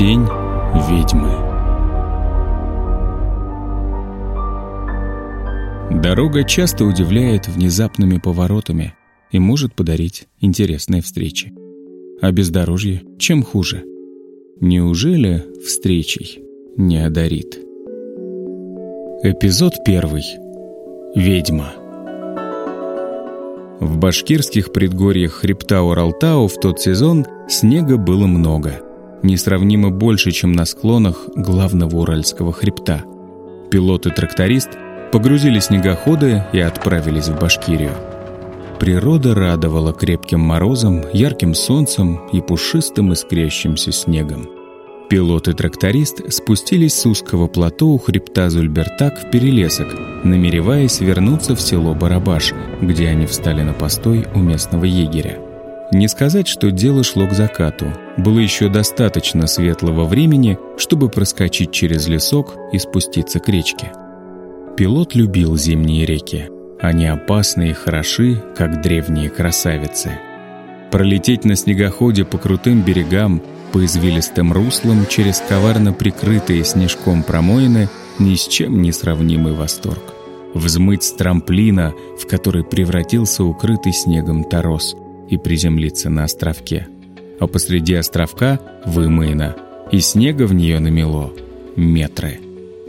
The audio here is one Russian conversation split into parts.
Тень ведьмы. Дорога часто удивляет внезапными поворотами и может подарить интересные встречи. А бездорожье чем хуже? Неужели встречей не одарит? Эпизод первый. Ведьма. В башкирских предгорьях хребта Уралтау в тот сезон снега было много. Несравнимо больше, чем на склонах главного Уральского хребта. Пилот и тракторист погрузили снегоходы и отправились в Башкирию. Природа радовала крепким морозом, ярким солнцем и пушистым искрящимся снегом. Пилот и тракторист спустились с узкого плато у хребта Зульбертак в перелесок, намереваясь вернуться в село Барабаш, где они встали на постой у местного егеря. Не сказать, что дело шло к закату. Было еще достаточно светлого времени, чтобы проскочить через лесок и спуститься к речке. Пилот любил зимние реки. Они опасны и хороши, как древние красавицы. Пролететь на снегоходе по крутым берегам, по извилистым руслам через коварно прикрытые снежком промоины ни с чем не сравнимый восторг. Взмыть с трамплина, в который превратился укрытый снегом торос, и приземлиться на островке. А посреди островка — вымына, и снега в нее намело метры.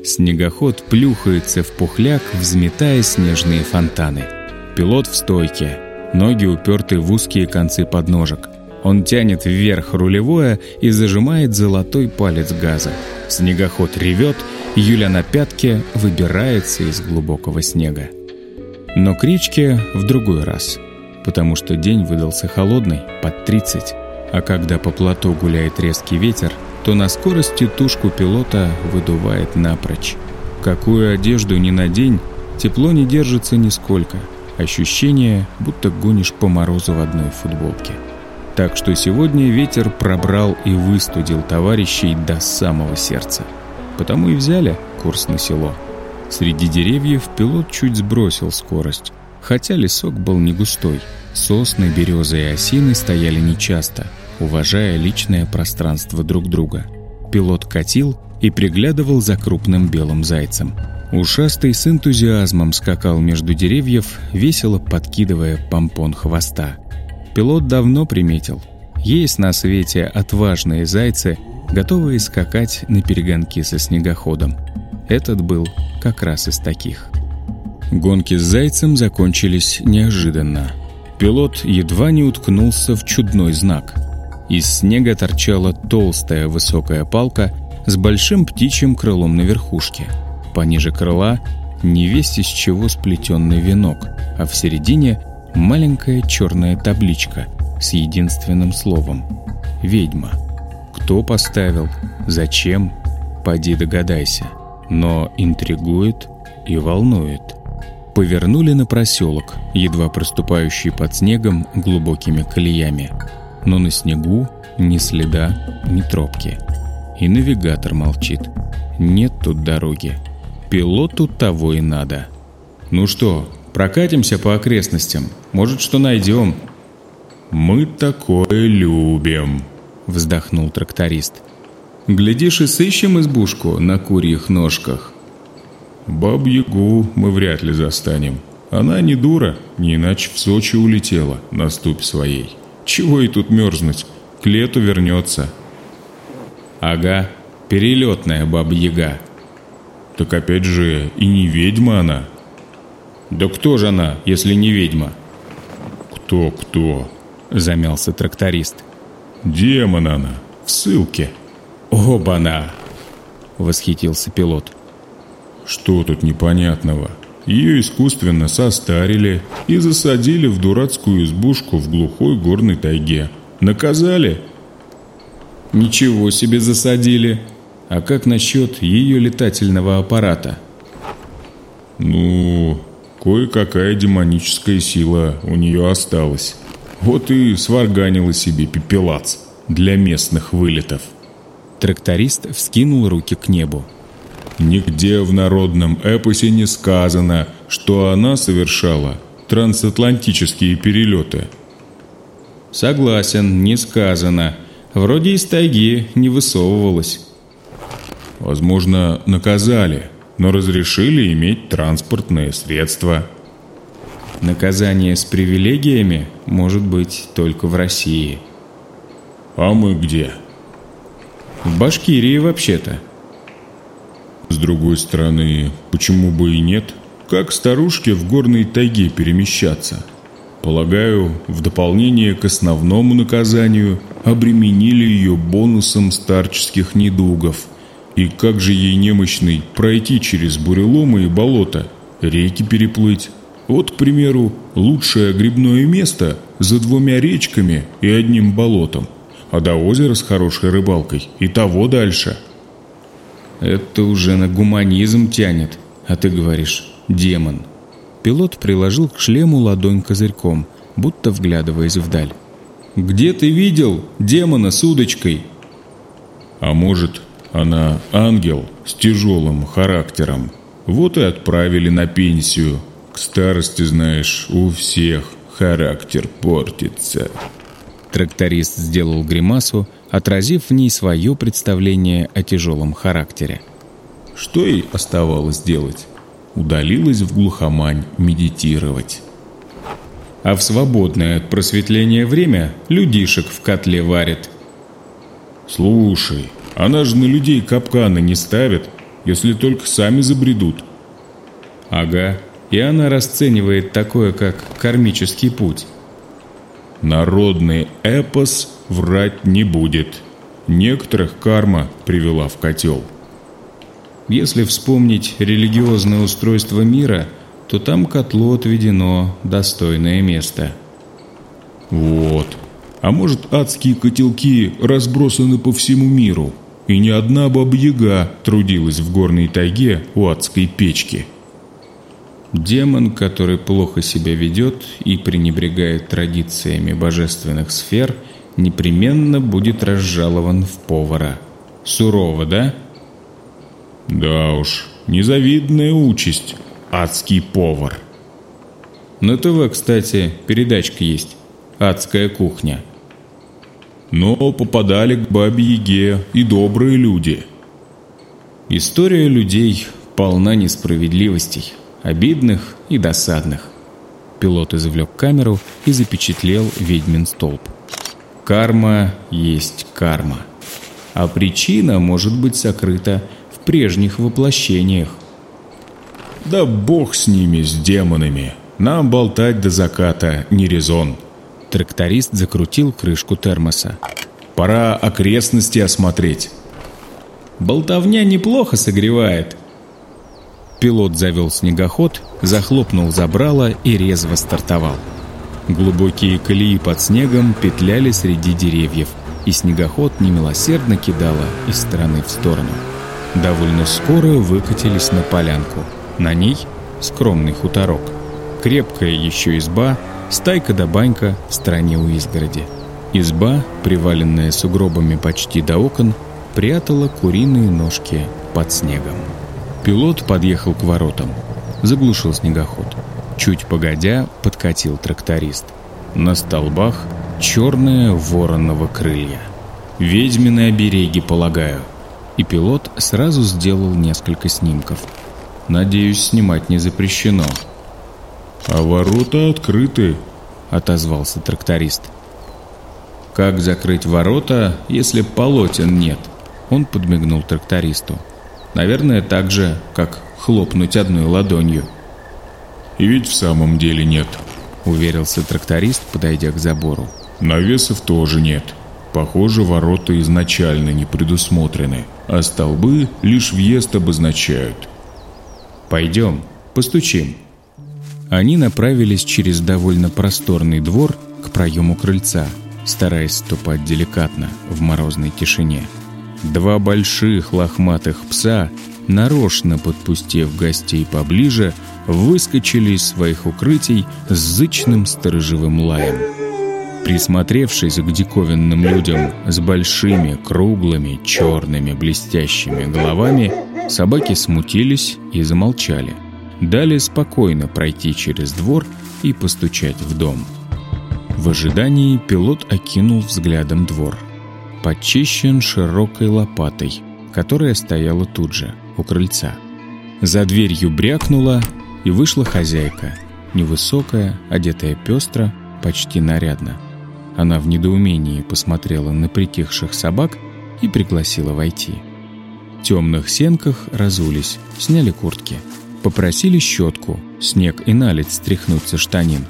Снегоход плюхается в пухляк, взметая снежные фонтаны. Пилот в стойке, ноги уперты в узкие концы подножек — он тянет вверх рулевое и зажимает золотой палец газа. Снегоход ревет, Юля на пятке выбирается из глубокого снега. Но к речке в другой раз, потому что день выдался холодный, под 30, а когда по плато гуляет резкий ветер, то на скорости тушку пилота выдувает напрочь. Какую одежду ни надень, тепло не держится нисколько. Ощущение, будто гонишь по морозу в одной футболке. Так что сегодня ветер пробрал и выстудил товарищей до самого сердца. Потому и взяли курс на село. Среди деревьев пилот чуть сбросил скорость, хотя лесок был не густой. Сосны, березы и осины стояли нечасто, уважая личное пространство друг друга. Пилот катил и приглядывал за крупным белым зайцем. Ушастый с энтузиазмом скакал между деревьев, весело подкидывая помпон хвоста. Пилот давно приметил. Есть на свете отважные зайцы, готовые скакать на перегонки со снегоходом. Этот был как раз из таких. Гонки с зайцем закончились неожиданно. Пилот едва не уткнулся в чудной знак. Из снега торчала толстая высокая палка с большим птичьим крылом на верхушке. Пониже крыла невесть из чего сплетенный венок, а в середине маленькая черная табличка с единственным словом «Ведьма». Кто поставил? Зачем? Поди догадайся. Но интригует и волнует. Повернули на проселок, едва проступающий под снегом глубокими колеями. Но на снегу ни следа, ни тропки. И навигатор молчит. Нет тут дороги. Пилоту того и надо. «Ну что, Прокатимся по окрестностям. Может, что найдем». «Мы такое любим», — вздохнул тракторист. «Глядишь и сыщем избушку на курьих ножках». «Баб-ягу мы вряд ли застанем. Она не дура, не иначе в Сочи улетела на ступь своей. Чего и тут мерзнуть? К лету вернется». «Ага, перелетная баба-яга». «Так опять же, и не ведьма она», «Да кто же она, если не ведьма?» «Кто-кто?» — замялся тракторист. «Демон она, в ссылке». «Оба-на!» — восхитился пилот. «Что тут непонятного? Ее искусственно состарили и засадили в дурацкую избушку в глухой горной тайге. Наказали?» «Ничего себе засадили! А как насчет ее летательного аппарата?» «Ну, Кое-какая демоническая сила у нее осталась. Вот и сварганила себе пепелац для местных вылетов. Тракторист вскинул руки к небу. Нигде в народном эпосе не сказано, что она совершала трансатлантические перелеты. Согласен, не сказано. Вроде из тайги не высовывалась. Возможно, наказали, но разрешили иметь транспортное средство. Наказание с привилегиями может быть только в России. А мы где? В Башкирии вообще-то. С другой стороны, почему бы и нет? Как старушке в горной тайге перемещаться? Полагаю, в дополнение к основному наказанию обременили ее бонусом старческих недугов. И как же ей немощный пройти через буреломы и болота, реки переплыть? Вот, к примеру, лучшее грибное место за двумя речками и одним болотом, а до озера с хорошей рыбалкой и того дальше. Это уже на гуманизм тянет, а ты говоришь «демон». Пилот приложил к шлему ладонь козырьком, будто вглядываясь вдаль. «Где ты видел демона с удочкой?» «А может, она ангел с тяжелым характером. Вот и отправили на пенсию. К старости, знаешь, у всех характер портится». Тракторист сделал гримасу, отразив в ней свое представление о тяжелом характере. Что ей оставалось делать? удалилась в глухомань медитировать. А в свободное от просветления время людишек в котле варит. Слушай, она же на людей капканы не ставит, если только сами забредут. Ага, и она расценивает такое, как кармический путь. Народный эпос врать не будет. Некоторых карма привела в котел. Если вспомнить религиозное устройство мира, то там котлу отведено достойное место. Вот. А может, адские котелки разбросаны по всему миру, и ни одна баба-яга трудилась в горной тайге у адской печки. Демон, который плохо себя ведет и пренебрегает традициями божественных сфер, непременно будет разжалован в повара. Сурово, да? Да уж, незавидная участь, адский повар. На ТВ, кстати, передачка есть «Адская кухня». Но попадали к Бабе-Яге и добрые люди. История людей полна несправедливостей, обидных и досадных. Пилот извлек камеру и запечатлел ведьмин столб. Карма есть карма. А причина может быть сокрыта прежних воплощениях. Да бог с ними, с демонами. Нам болтать до заката не резон. Тракторист закрутил крышку термоса. Пора окрестности осмотреть. Болтовня неплохо согревает. Пилот завел снегоход, захлопнул забрало и резво стартовал. Глубокие колеи под снегом петляли среди деревьев, и снегоход немилосердно кидало из стороны в сторону. Довольно скоро выкатились на полянку. На ней скромный хуторок. Крепкая еще изба, стайка да банька в стороне у изгороди. Изба, приваленная сугробами почти до окон, прятала куриные ножки под снегом. Пилот подъехал к воротам, заглушил снегоход. Чуть погодя, подкатил тракторист. На столбах черное вороново крылья. Ведьмины обереги, полагаю и пилот сразу сделал несколько снимков. «Надеюсь, снимать не запрещено». «А ворота открыты», — отозвался тракторист. «Как закрыть ворота, если полотен нет?» Он подмигнул трактористу. «Наверное, так же, как хлопнуть одной ладонью». «И ведь в самом деле нет», — уверился тракторист, подойдя к забору. «Навесов тоже нет». Похоже, ворота изначально не предусмотрены, а столбы лишь въезд обозначают. «Пойдем, постучим». Они направились через довольно просторный двор к проему крыльца, стараясь ступать деликатно в морозной тишине. Два больших лохматых пса, нарочно подпустив гостей поближе, выскочили из своих укрытий с зычным сторожевым лаем. Присмотревшись к диковинным людям с большими, круглыми, черными, блестящими головами, собаки смутились и замолчали. Дали спокойно пройти через двор и постучать в дом. В ожидании пилот окинул взглядом двор. почищен широкой лопатой, которая стояла тут же, у крыльца. За дверью брякнула, и вышла хозяйка, невысокая, одетая пестро, почти нарядно. Она в недоумении посмотрела на притихших собак и пригласила войти. В темных сенках разулись, сняли куртки. Попросили щетку, снег и наледь стряхнуть со штанин.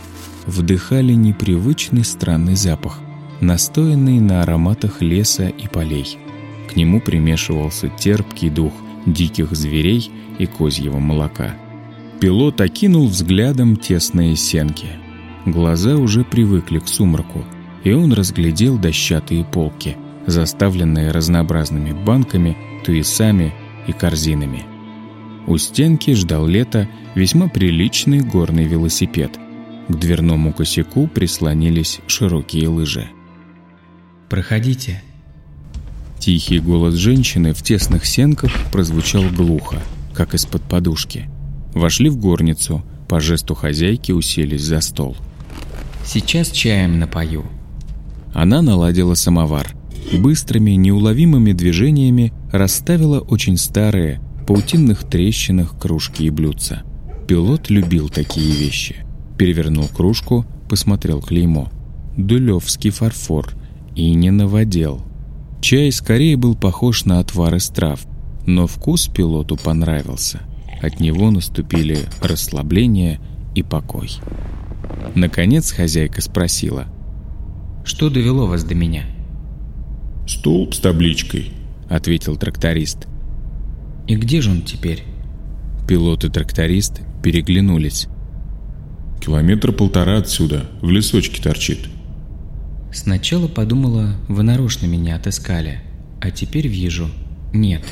Вдыхали непривычный странный запах, настоянный на ароматах леса и полей. К нему примешивался терпкий дух диких зверей и козьего молока. Пилот окинул взглядом тесные сенки. Глаза уже привыкли к сумраку, и он разглядел дощатые полки, заставленные разнообразными банками, туесами и корзинами. У стенки ждал лето весьма приличный горный велосипед. К дверному косяку прислонились широкие лыжи. «Проходите». Тихий голос женщины в тесных сенках прозвучал глухо, как из-под подушки. Вошли в горницу, по жесту хозяйки уселись за стол. «Сейчас чаем напою». Она наладила самовар. Быстрыми, неуловимыми движениями расставила очень старые, паутинных трещинах кружки и блюдца. Пилот любил такие вещи. Перевернул кружку, посмотрел клеймо. Дулевский фарфор. И не наводил. Чай скорее был похож на отвар из трав, но вкус пилоту понравился. От него наступили расслабление и покой. Наконец хозяйка спросила. «Что довело вас до меня?» «Столб с табличкой», — ответил тракторист. И где же он теперь? Пилот и тракторист переглянулись. Километр полтора отсюда, в лесочке торчит. Сначала подумала, вы нарочно меня отыскали, а теперь вижу, нет.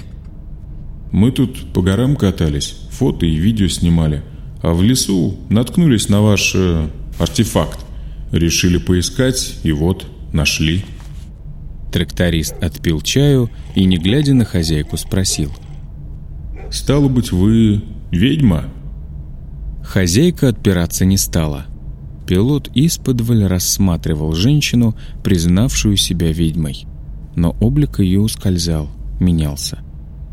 Мы тут по горам катались, фото и видео снимали, а в лесу наткнулись на ваш э, артефакт. Решили поискать, и вот, нашли. Тракторист отпил чаю и, не глядя на хозяйку, спросил – Стало быть, вы ведьма?» Хозяйка отпираться не стала. Пилот исподволь рассматривал женщину, признавшую себя ведьмой. Но облик ее ускользал, менялся.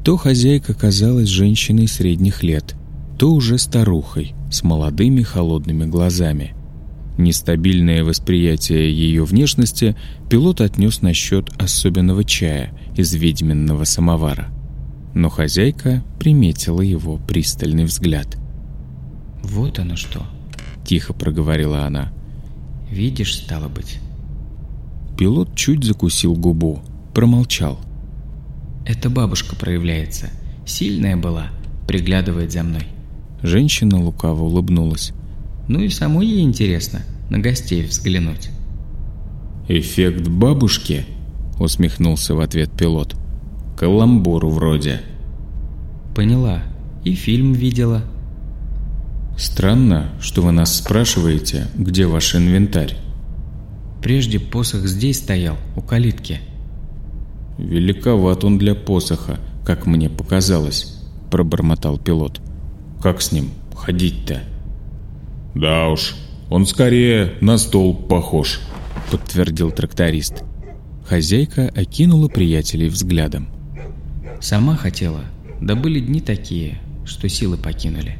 То хозяйка казалась женщиной средних лет, то уже старухой, с молодыми холодными глазами. Нестабильное восприятие ее внешности пилот отнес на счет особенного чая из ведьминного самовара но хозяйка приметила его пристальный взгляд. «Вот оно что!» – тихо проговорила она. «Видишь, стало быть». Пилот чуть закусил губу, промолчал. «Это бабушка проявляется. Сильная была, приглядывает за мной». Женщина лукаво улыбнулась. «Ну и самой ей интересно на гостей взглянуть». «Эффект бабушки?» – усмехнулся в ответ пилот. Каламбур вроде. Поняла. И фильм видела. Странно, что вы нас спрашиваете, где ваш инвентарь. Прежде посох здесь стоял, у калитки. Великоват он для посоха, как мне показалось, пробормотал пилот. Как с ним ходить-то? Да уж, он скорее на стол похож, подтвердил тракторист. Хозяйка окинула приятелей взглядом. Сама хотела, да были дни такие, что силы покинули.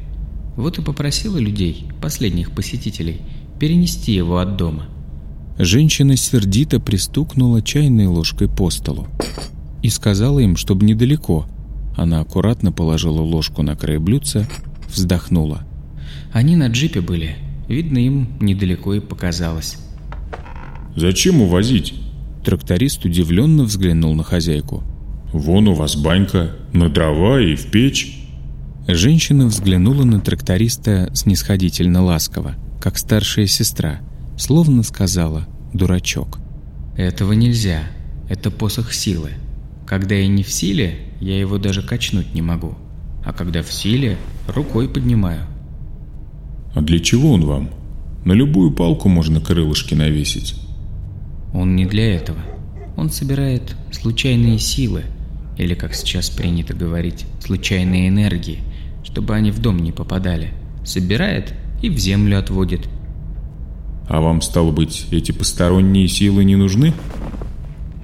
Вот и попросила людей, последних посетителей, перенести его от дома. Женщина сердито пристукнула чайной ложкой по столу и сказала им, чтобы недалеко. Она аккуратно положила ложку на край блюдца, вздохнула. Они на джипе были, видно, им недалеко и показалось. «Зачем увозить?» Тракторист удивленно взглянул на хозяйку. Вон у вас банька, на дрова и в печь». Женщина взглянула на тракториста снисходительно ласково, как старшая сестра, словно сказала «дурачок». «Этого нельзя. Это посох силы. Когда я не в силе, я его даже качнуть не могу. А когда в силе, рукой поднимаю». «А для чего он вам? На любую палку можно крылышки навесить». «Он не для этого. Он собирает случайные силы, или, как сейчас принято говорить, случайные энергии, чтобы они в дом не попадали. Собирает и в землю отводит. А вам, стало быть, эти посторонние силы не нужны?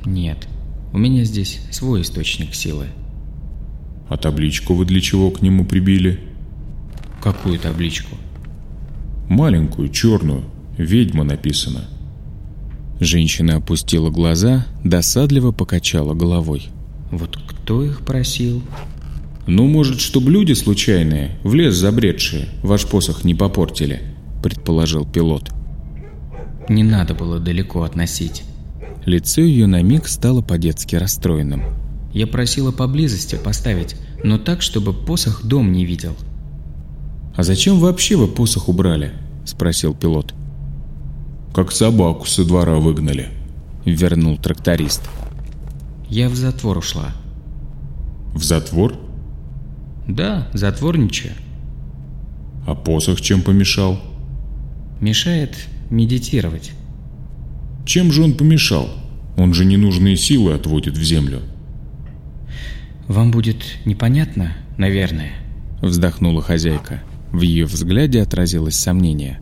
Нет. У меня здесь свой источник силы. А табличку вы для чего к нему прибили? Какую табличку? Маленькую, черную. Ведьма написано. Женщина опустила глаза, досадливо покачала головой. Вот кто их просил? Ну, может, чтоб люди случайные, в лес забредшие, ваш посох не попортили, предположил пилот. Не надо было далеко относить. Лицо ее на миг стало по-детски расстроенным. Я просила поблизости поставить, но так, чтобы посох дом не видел. «А зачем вообще вы посох убрали?» – спросил пилот. «Как собаку со двора выгнали», – вернул тракторист. «Я в затвор ушла». «В затвор?» «Да, затворничаю». «А посох чем помешал?» «Мешает медитировать». «Чем же он помешал? Он же ненужные силы отводит в землю». «Вам будет непонятно, наверное», — вздохнула хозяйка. В ее взгляде отразилось сомнение.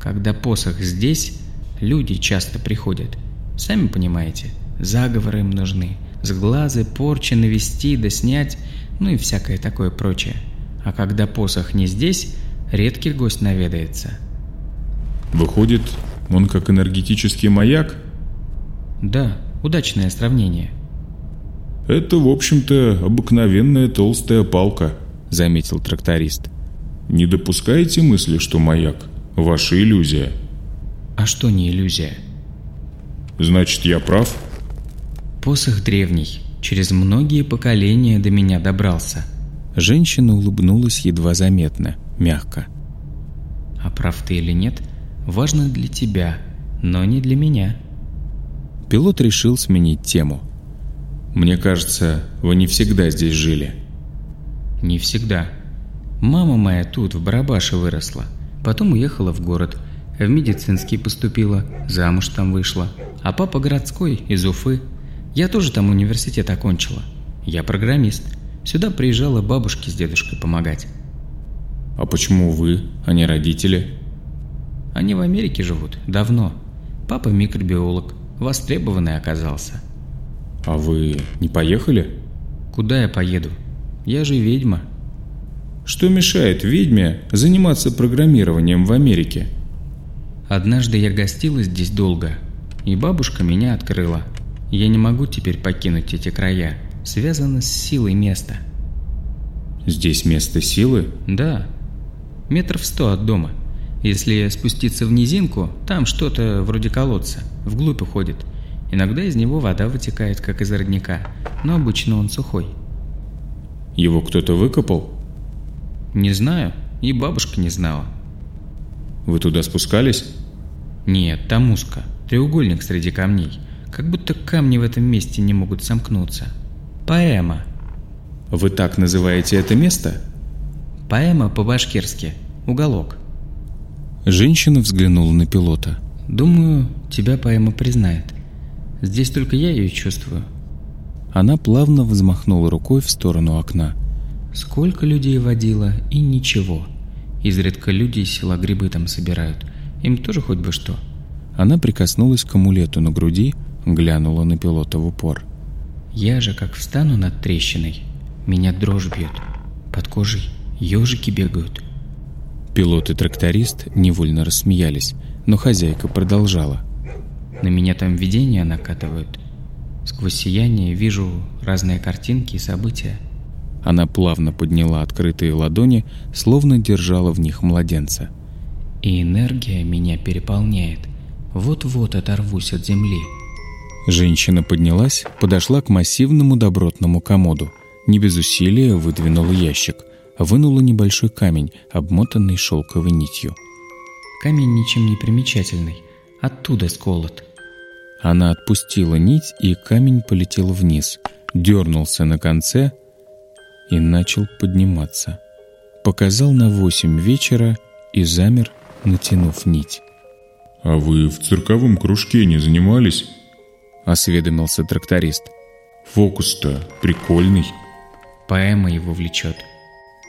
«Когда посох здесь, люди часто приходят. Сами понимаете, заговоры им нужны. С глазы, порчи навести да снять, ну и всякое такое прочее. А когда посох не здесь, редкий гость наведается». «Выходит, он как энергетический маяк?» «Да, удачное сравнение». «Это, в общем-то, обыкновенная толстая палка», — заметил тракторист. «Не допускаете мысли, что маяк — ваша иллюзия?» «А что не иллюзия?» «Значит, я прав?» «Посох древний, через многие поколения до меня добрался». Женщина улыбнулась едва заметно, мягко. «А прав ты или нет, важно для тебя, но не для меня». Пилот решил сменить тему — мне кажется, вы не всегда здесь жили. Не всегда. Мама моя тут, в Барабаше, выросла. Потом уехала в город. В медицинский поступила, замуж там вышла. А папа городской, из Уфы. Я тоже там университет окончила. Я программист. Сюда приезжала бабушке с дедушкой помогать. А почему вы, а не родители? Они в Америке живут, давно. Папа микробиолог, востребованный оказался. «А вы не поехали?» «Куда я поеду? Я же ведьма». «Что мешает ведьме заниматься программированием в Америке?» «Однажды я гостила здесь долго, и бабушка меня открыла. Я не могу теперь покинуть эти края. Связано с силой места». «Здесь место силы?» «Да. Метров сто от дома. Если спуститься в низинку, там что-то вроде колодца, вглубь уходит». Иногда из него вода вытекает, как из родника, но обычно он сухой. Его кто-то выкопал? Не знаю, и бабушка не знала. Вы туда спускались? Нет, там узко. Треугольник среди камней. Как будто камни в этом месте не могут сомкнуться. Поэма. Вы так называете это место? Поэма по-башкирски. Уголок. Женщина взглянула на пилота. Думаю, тебя поэма признает. Здесь только я ее чувствую». Она плавно взмахнула рукой в сторону окна. «Сколько людей водила, и ничего. Изредка люди из села грибы там собирают. Им тоже хоть бы что». Она прикоснулась к амулету на груди, глянула на пилота в упор. «Я же как встану над трещиной, меня дрожь бьет. Под кожей ежики бегают». Пилот и тракторист невольно рассмеялись, но хозяйка продолжала. На меня там видения накатывают. Сквозь сияние вижу разные картинки и события. Она плавно подняла открытые ладони, словно держала в них младенца. И энергия меня переполняет. Вот-вот оторвусь от земли. Женщина поднялась, подошла к массивному добротному комоду. Не без усилия выдвинула ящик. Вынула небольшой камень, обмотанный шелковой нитью. Камень ничем не примечательный. Оттуда сколот. Она отпустила нить, и камень полетел вниз, дернулся на конце и начал подниматься. Показал на восемь вечера и замер, натянув нить. «А вы в цирковом кружке не занимались?» — осведомился тракторист. «Фокус-то прикольный». Поэма его влечет.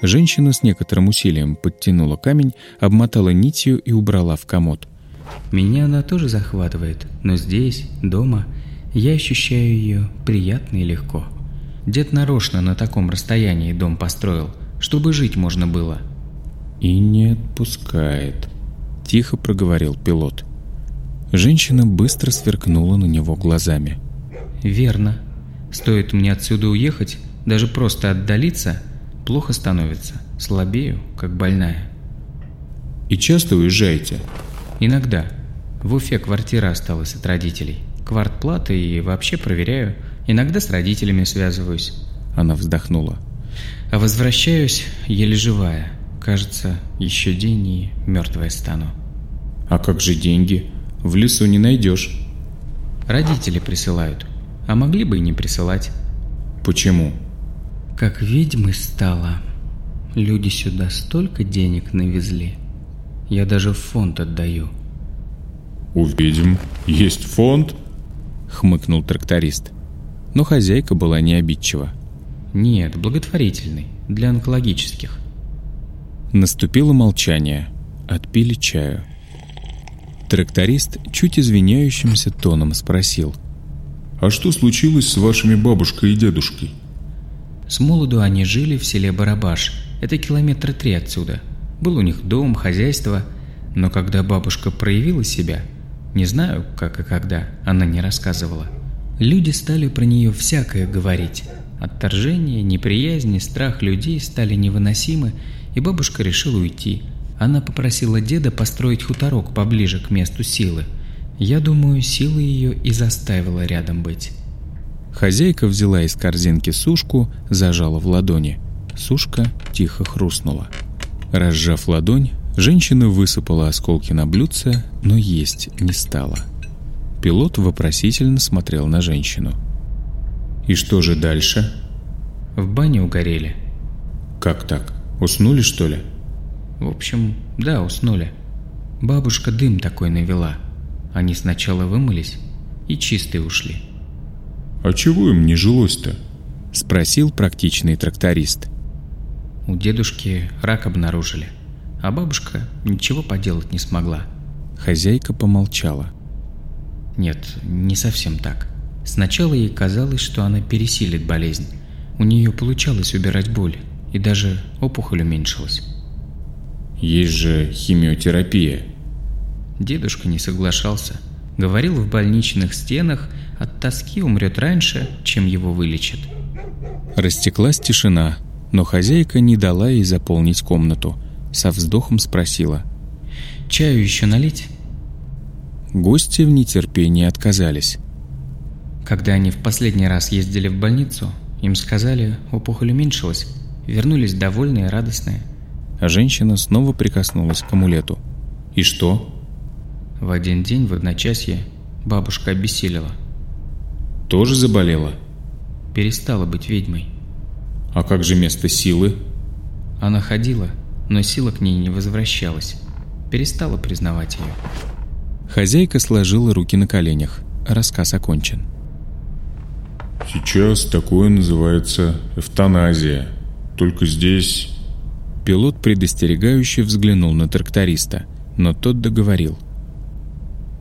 Женщина с некоторым усилием подтянула камень, обмотала нитью и убрала в комод. Меня она тоже захватывает, но здесь, дома, я ощущаю ее приятно и легко. Дед нарочно на таком расстоянии дом построил, чтобы жить можно было. «И не отпускает», — тихо проговорил пилот. Женщина быстро сверкнула на него глазами. «Верно. Стоит мне отсюда уехать, даже просто отдалиться, плохо становится. Слабею, как больная». «И часто уезжаете?» «Иногда. В Уфе квартира осталась от родителей. Квартплата и вообще проверяю. Иногда с родителями связываюсь». Она вздохнула. «А возвращаюсь еле живая. Кажется, еще день и мертвая стану». «А как же деньги? В лесу не найдешь». «Родители присылают. А могли бы и не присылать». «Почему?» «Как ведьмой стало. Люди сюда столько денег навезли. Я даже в фонд отдаю». «У ведьм есть фонд?» — хмыкнул тракторист. Но хозяйка была не обидчива. «Нет, благотворительный, для онкологических». Наступило молчание. Отпили чаю. Тракторист чуть извиняющимся тоном спросил. «А что случилось с вашими бабушкой и дедушкой?» С молоду они жили в селе Барабаш. Это километра три отсюда. Был у них дом, хозяйство. Но когда бабушка проявила себя, не знаю, как и когда, она не рассказывала, люди стали про нее всякое говорить. Отторжение, неприязнь страх людей стали невыносимы, и бабушка решила уйти. Она попросила деда построить хуторок поближе к месту силы. Я думаю, сила ее и заставила рядом быть. Хозяйка взяла из корзинки сушку, зажала в ладони. Сушка тихо хрустнула. Разжав ладонь, женщина высыпала осколки на блюдце, но есть не стала. Пилот вопросительно смотрел на женщину. «И что же дальше?» В бане угорели. «Как так? Уснули, что ли?» В общем, да, уснули. Бабушка дым такой навела. Они сначала вымылись и чистые ушли. «А чего им не жилось-то?» — спросил практичный тракторист. У дедушки рак обнаружили, а бабушка ничего поделать не смогла. Хозяйка помолчала. Нет, не совсем так. Сначала ей казалось, что она пересилит болезнь. У нее получалось убирать боль, и даже опухоль уменьшилась. Есть же химиотерапия. Дедушка не соглашался. Говорил, в больничных стенах от тоски умрет раньше, чем его вылечат. Растеклась тишина, но хозяйка не дала ей заполнить комнату. Со вздохом спросила. «Чаю еще налить?» Гости в нетерпении отказались. Когда они в последний раз ездили в больницу, им сказали, опухоль уменьшилась. Вернулись довольные и радостные. А женщина снова прикоснулась к амулету. «И что?» В один день в одночасье бабушка обессилила. «Тоже заболела?» Перестала быть ведьмой. «А как же место силы?» Она ходила, но сила к ней не возвращалась. Перестала признавать ее. Хозяйка сложила руки на коленях. Рассказ окончен. Сейчас такое называется эвтаназия. Только здесь... Пилот предостерегающе взглянул на тракториста, но тот договорил.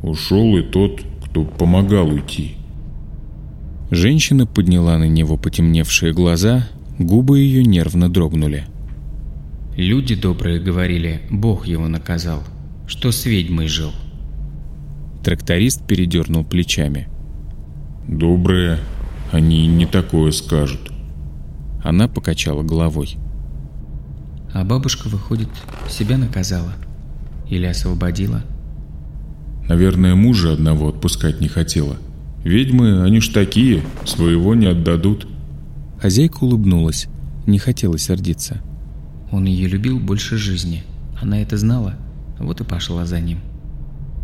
Ушел и тот, кто помогал уйти. Женщина подняла на него потемневшие глаза, губы ее нервно дрогнули. Люди добрые говорили, Бог его наказал, что с ведьмой жил. Тракторист передернул плечами. Добрые, они не такое скажут. Она покачала головой. А бабушка, выходит, себя наказала? Или освободила? Наверное, мужа одного отпускать не хотела. Ведьмы, они ж такие, своего не отдадут. Хозяйка улыбнулась, не хотела сердиться. Он ее любил больше жизни. Она это знала, вот и пошла за ним.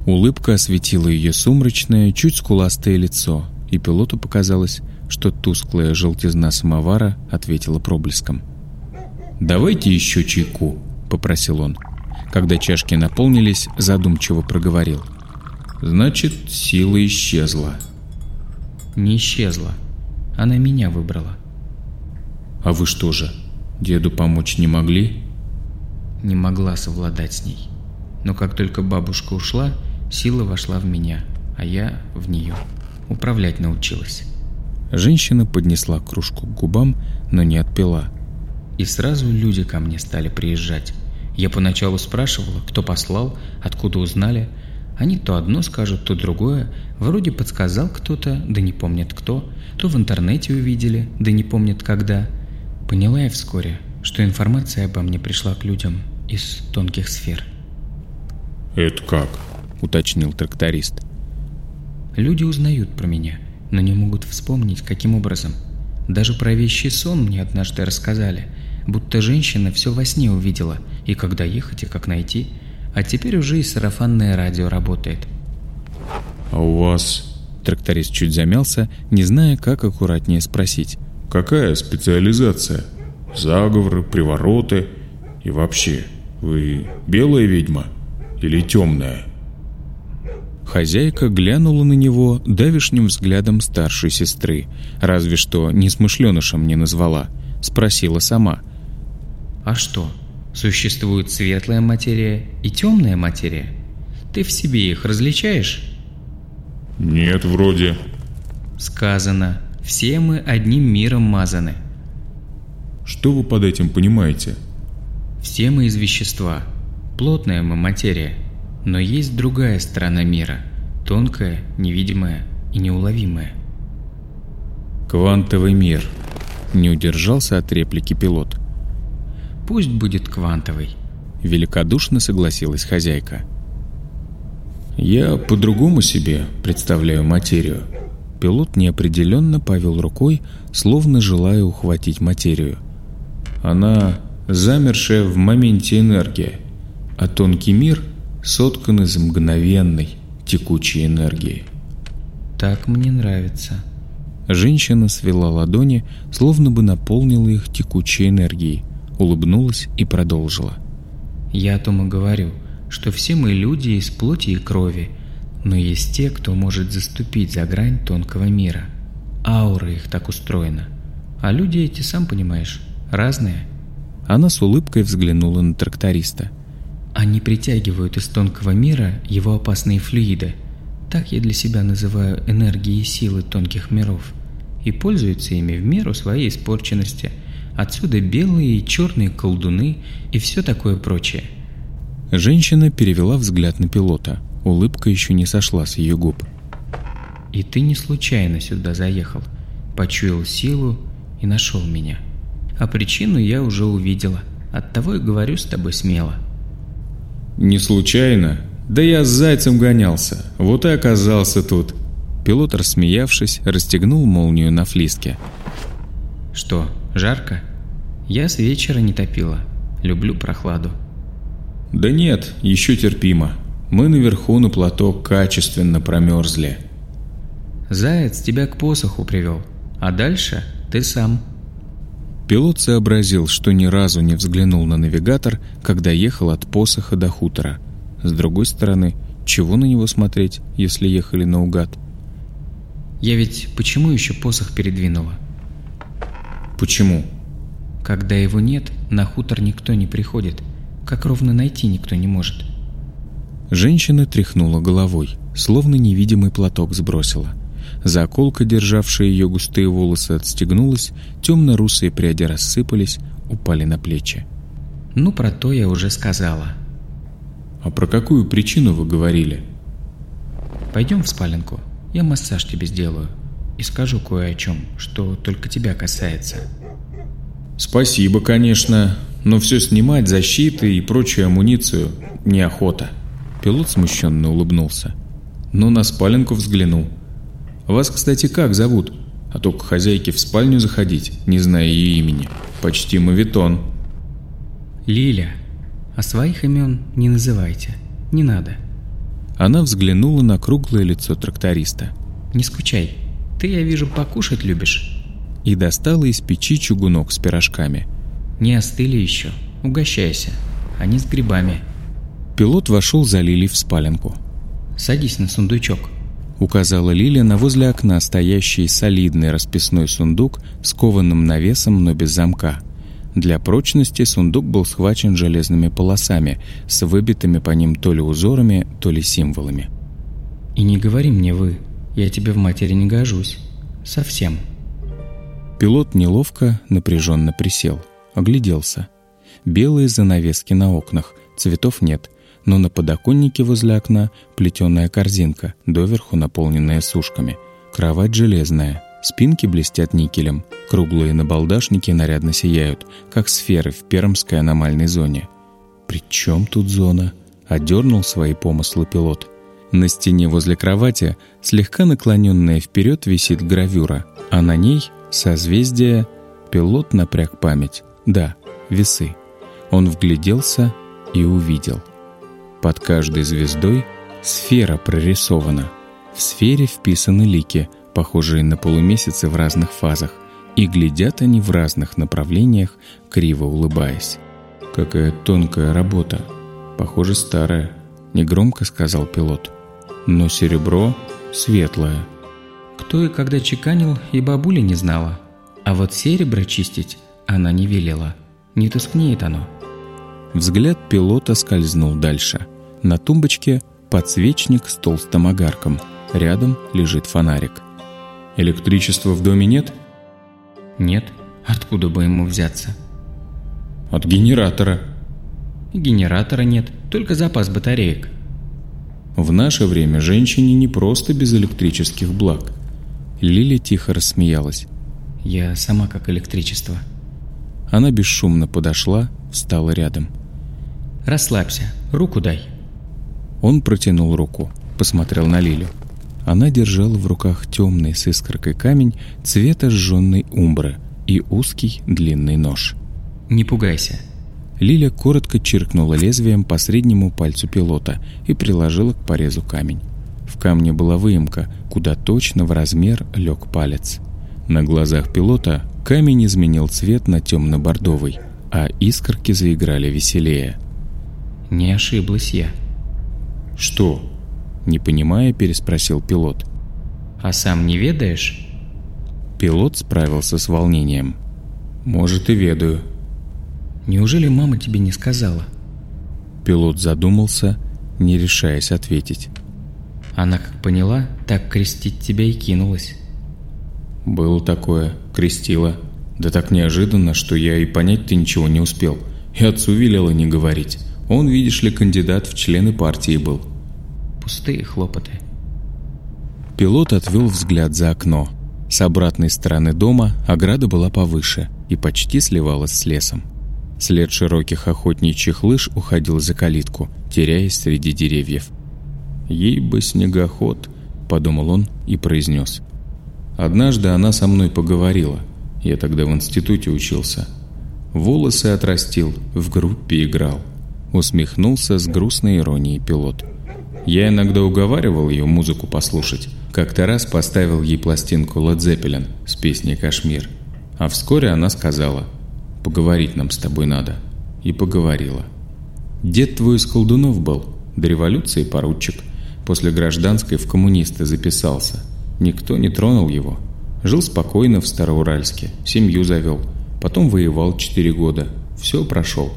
Улыбка осветила ее сумрачное, чуть скуластое лицо, и пилоту показалось, что тусклая желтизна самовара ответила проблеском. «Давайте еще чайку», — попросил он. Когда чашки наполнились, задумчиво проговорил. «Значит, сила исчезла». «Не исчезла. Она меня выбрала». «А вы что же, деду помочь не могли?» Не могла совладать с ней. Но как только бабушка ушла, сила вошла в меня, а я в нее. управлять научилась. Женщина поднесла кружку к губам, но не отпила. И сразу люди ко мне стали приезжать. Я поначалу спрашивала, кто послал, откуда узнали. Они то одно скажут, то другое. Вроде подсказал кто-то, да не помнят кто. То в интернете увидели, да не помнят когда. Поняла я вскоре, что информация обо мне пришла к людям из тонких сфер. «Это как?» – уточнил тракторист. Люди узнают про меня, но не могут вспомнить, каким образом. Даже про вещий сон мне однажды рассказали, будто женщина все во сне увидела, и когда ехать, и как найти. А теперь уже и сарафанное радио работает. «А у вас...» Тракторист чуть замялся, не зная, как аккуратнее спросить. «Какая специализация? Заговоры, привороты? И вообще, вы белая ведьма или темная?» Хозяйка глянула на него давишним взглядом старшей сестры, разве что несмышленышем не назвала. Спросила сама. «А что, существует светлая материя и темная материя? Ты в себе их различаешь?» «Нет, вроде». «Сказано, все мы одним миром мазаны». «Что вы под этим понимаете?» «Все мы из вещества. Плотная мы материя. Но есть другая сторона мира, тонкая, невидимая и неуловимая. «Квантовый мир», — не удержался от реплики пилот. «Пусть будет квантовый», — великодушно согласилась хозяйка. «Я по-другому себе представляю материю». Пилот неопределенно повел рукой, словно желая ухватить материю. «Она замершая в моменте энергия, а тонкий мир — соткан из мгновенной, текучей энергии. Так мне нравится. Женщина свела ладони, словно бы наполнила их текучей энергией, улыбнулась и продолжила. Я о том и говорю, что все мы люди из плоти и крови, но есть те, кто может заступить за грань тонкого мира. Аура их так устроена. А люди эти, сам понимаешь, разные. Она с улыбкой взглянула на тракториста – они притягивают из тонкого мира его опасные флюиды. Так я для себя называю энергии и силы тонких миров. И пользуются ими в меру своей испорченности. Отсюда белые и черные колдуны и все такое прочее. Женщина перевела взгляд на пилота. Улыбка еще не сошла с ее губ. «И ты не случайно сюда заехал. Почуял силу и нашел меня. А причину я уже увидела. Оттого и говорю с тобой смело. Не случайно? Да я с зайцем гонялся, вот и оказался тут. Пилот, рассмеявшись, расстегнул молнию на флиске. Что, жарко? Я с вечера не топила. Люблю прохладу. Да нет, еще терпимо. Мы наверху на платок качественно промерзли. Заяц тебя к посоху привел, а дальше ты сам. Пилот сообразил, что ни разу не взглянул на навигатор, когда ехал от посоха до хутора. С другой стороны, чего на него смотреть, если ехали наугад? Я ведь почему еще посох передвинула? Почему? Когда его нет, на хутор никто не приходит. Как ровно найти никто не может. Женщина тряхнула головой, словно невидимый платок сбросила – Заколка, державшая ее густые волосы, отстегнулась, темно-русые пряди рассыпались, упали на плечи. «Ну, про то я уже сказала». «А про какую причину вы говорили?» «Пойдем в спаленку, я массаж тебе сделаю и скажу кое о чем, что только тебя касается». «Спасибо, конечно, но все снимать, защиты и прочую амуницию неохота». Пилот смущенно улыбнулся. «Но на спаленку взглянул». Вас, кстати, как зовут? А то к хозяйке в спальню заходить, не зная ее имени. Почти мавитон. Лиля. А своих имен не называйте. Не надо. Она взглянула на круглое лицо тракториста. Не скучай. Ты, я вижу, покушать любишь. И достала из печи чугунок с пирожками. Не остыли еще. Угощайся. Они с грибами. Пилот вошел за Лилей в спаленку. Садись на сундучок указала Лиля на возле окна стоящий солидный расписной сундук с кованым навесом, но без замка. Для прочности сундук был схвачен железными полосами с выбитыми по ним то ли узорами, то ли символами. «И не говори мне «вы». Я тебе в матери не гожусь. Совсем. Пилот неловко, напряженно присел. Огляделся. Белые занавески на окнах, цветов нет, но на подоконнике возле окна плетеная корзинка, доверху наполненная сушками. Кровать железная, спинки блестят никелем, круглые набалдашники нарядно сияют, как сферы в пермской аномальной зоне. «При чем тут зона?» — одернул свои помыслы пилот. На стене возле кровати, слегка наклоненная вперед, висит гравюра, а на ней созвездие. Пилот напряг память. Да, весы. Он вгляделся и увидел — под каждой звездой сфера прорисована. В сфере вписаны лики, похожие на полумесяцы в разных фазах, и глядят они в разных направлениях, криво улыбаясь. «Какая тонкая работа! Похоже, старая», — негромко сказал пилот. «Но серебро светлое». Кто и когда чеканил, и бабуля не знала. А вот серебро чистить она не велела. Не тускнеет оно. Взгляд пилота скользнул дальше — на тумбочке подсвечник с толстым огарком. Рядом лежит фонарик. Электричества в доме нет? Нет. Откуда бы ему взяться? От генератора. генератора нет, только запас батареек. В наше время женщине не просто без электрических благ. Лиля тихо рассмеялась. Я сама как электричество. Она бесшумно подошла, встала рядом. Расслабься, руку дай. Он протянул руку, посмотрел на Лилю. Она держала в руках темный с искоркой камень цвета сжженной умбры и узкий длинный нож. «Не пугайся». Лиля коротко чиркнула лезвием по среднему пальцу пилота и приложила к порезу камень. В камне была выемка, куда точно в размер лег палец. На глазах пилота камень изменил цвет на темно-бордовый, а искорки заиграли веселее. «Не ошиблась я», «Что?» — не понимая, переспросил пилот. «А сам не ведаешь?» Пилот справился с волнением. «Может, и ведаю». «Неужели мама тебе не сказала?» Пилот задумался, не решаясь ответить. «Она, как поняла, так крестить тебя и кинулась». «Было такое, крестила. Да так неожиданно, что я и понять-то ничего не успел. И отцу велела не говорить. Он, видишь ли, кандидат в члены партии был. Пустые хлопоты. Пилот отвел взгляд за окно. С обратной стороны дома ограда была повыше и почти сливалась с лесом. След широких охотничьих лыж уходил за калитку, теряясь среди деревьев. «Ей бы снегоход», — подумал он и произнес. «Однажды она со мной поговорила. Я тогда в институте учился. Волосы отрастил, в группе играл усмехнулся с грустной иронией пилот. Я иногда уговаривал ее музыку послушать. Как-то раз поставил ей пластинку Led Zeppelin с песней «Кашмир». А вскоре она сказала «Поговорить нам с тобой надо». И поговорила. «Дед твой из колдунов был, до революции поручик. После гражданской в коммунисты записался. Никто не тронул его. Жил спокойно в Староуральске, семью завел. Потом воевал четыре года. Все прошел.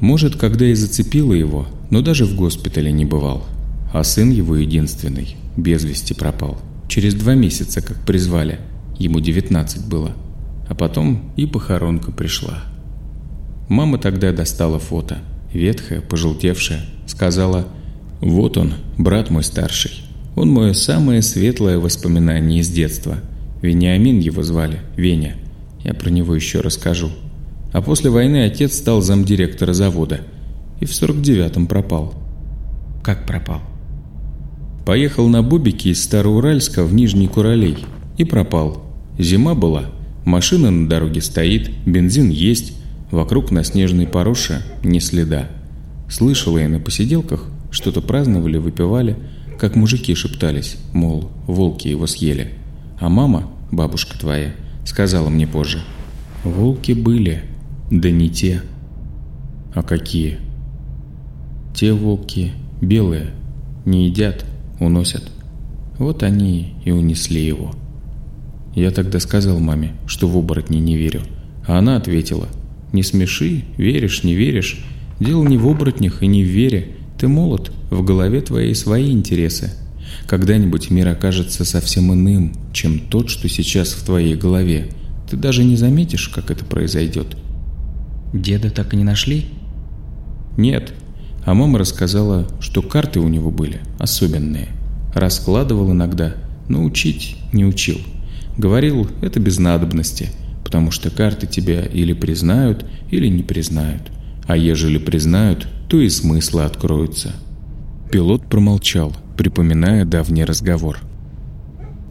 Может, когда и зацепило его, но даже в госпитале не бывал. А сын его единственный, без вести пропал. Через два месяца, как призвали, ему 19 было. А потом и похоронка пришла. Мама тогда достала фото, ветхое, пожелтевшее, сказала «Вот он, брат мой старший. Он мое самое светлое воспоминание из детства. Вениамин его звали, Веня. Я про него еще расскажу. А после войны отец стал замдиректора завода. И в 49-м пропал. Как пропал? Поехал на Бобике из Староуральска в Нижний Куралей. И пропал. Зима была. Машина на дороге стоит, бензин есть. Вокруг на снежной пороше ни следа. Слышала я на посиделках, что-то праздновали, выпивали, как мужики шептались, мол, волки его съели. А мама, бабушка твоя, сказала мне позже, волки были, да не те. А какие? Те волки белые, не едят, уносят. Вот они и унесли его. Я тогда сказал маме, что в оборотни не верю. А она ответила, не смеши, веришь, не веришь. Дело не в оборотнях и не в вере. Ты молод, в голове твоей свои интересы. Когда-нибудь мир окажется совсем иным, чем тот, что сейчас в твоей голове. Ты даже не заметишь, как это произойдет. Деда так и не нашли? Нет. А мама рассказала, что карты у него были особенные. Раскладывал иногда, но учить не учил. Говорил, это без надобности, потому что карты тебя или признают, или не признают. А ежели признают, то и смыслы откроются. Пилот промолчал, припоминая давний разговор.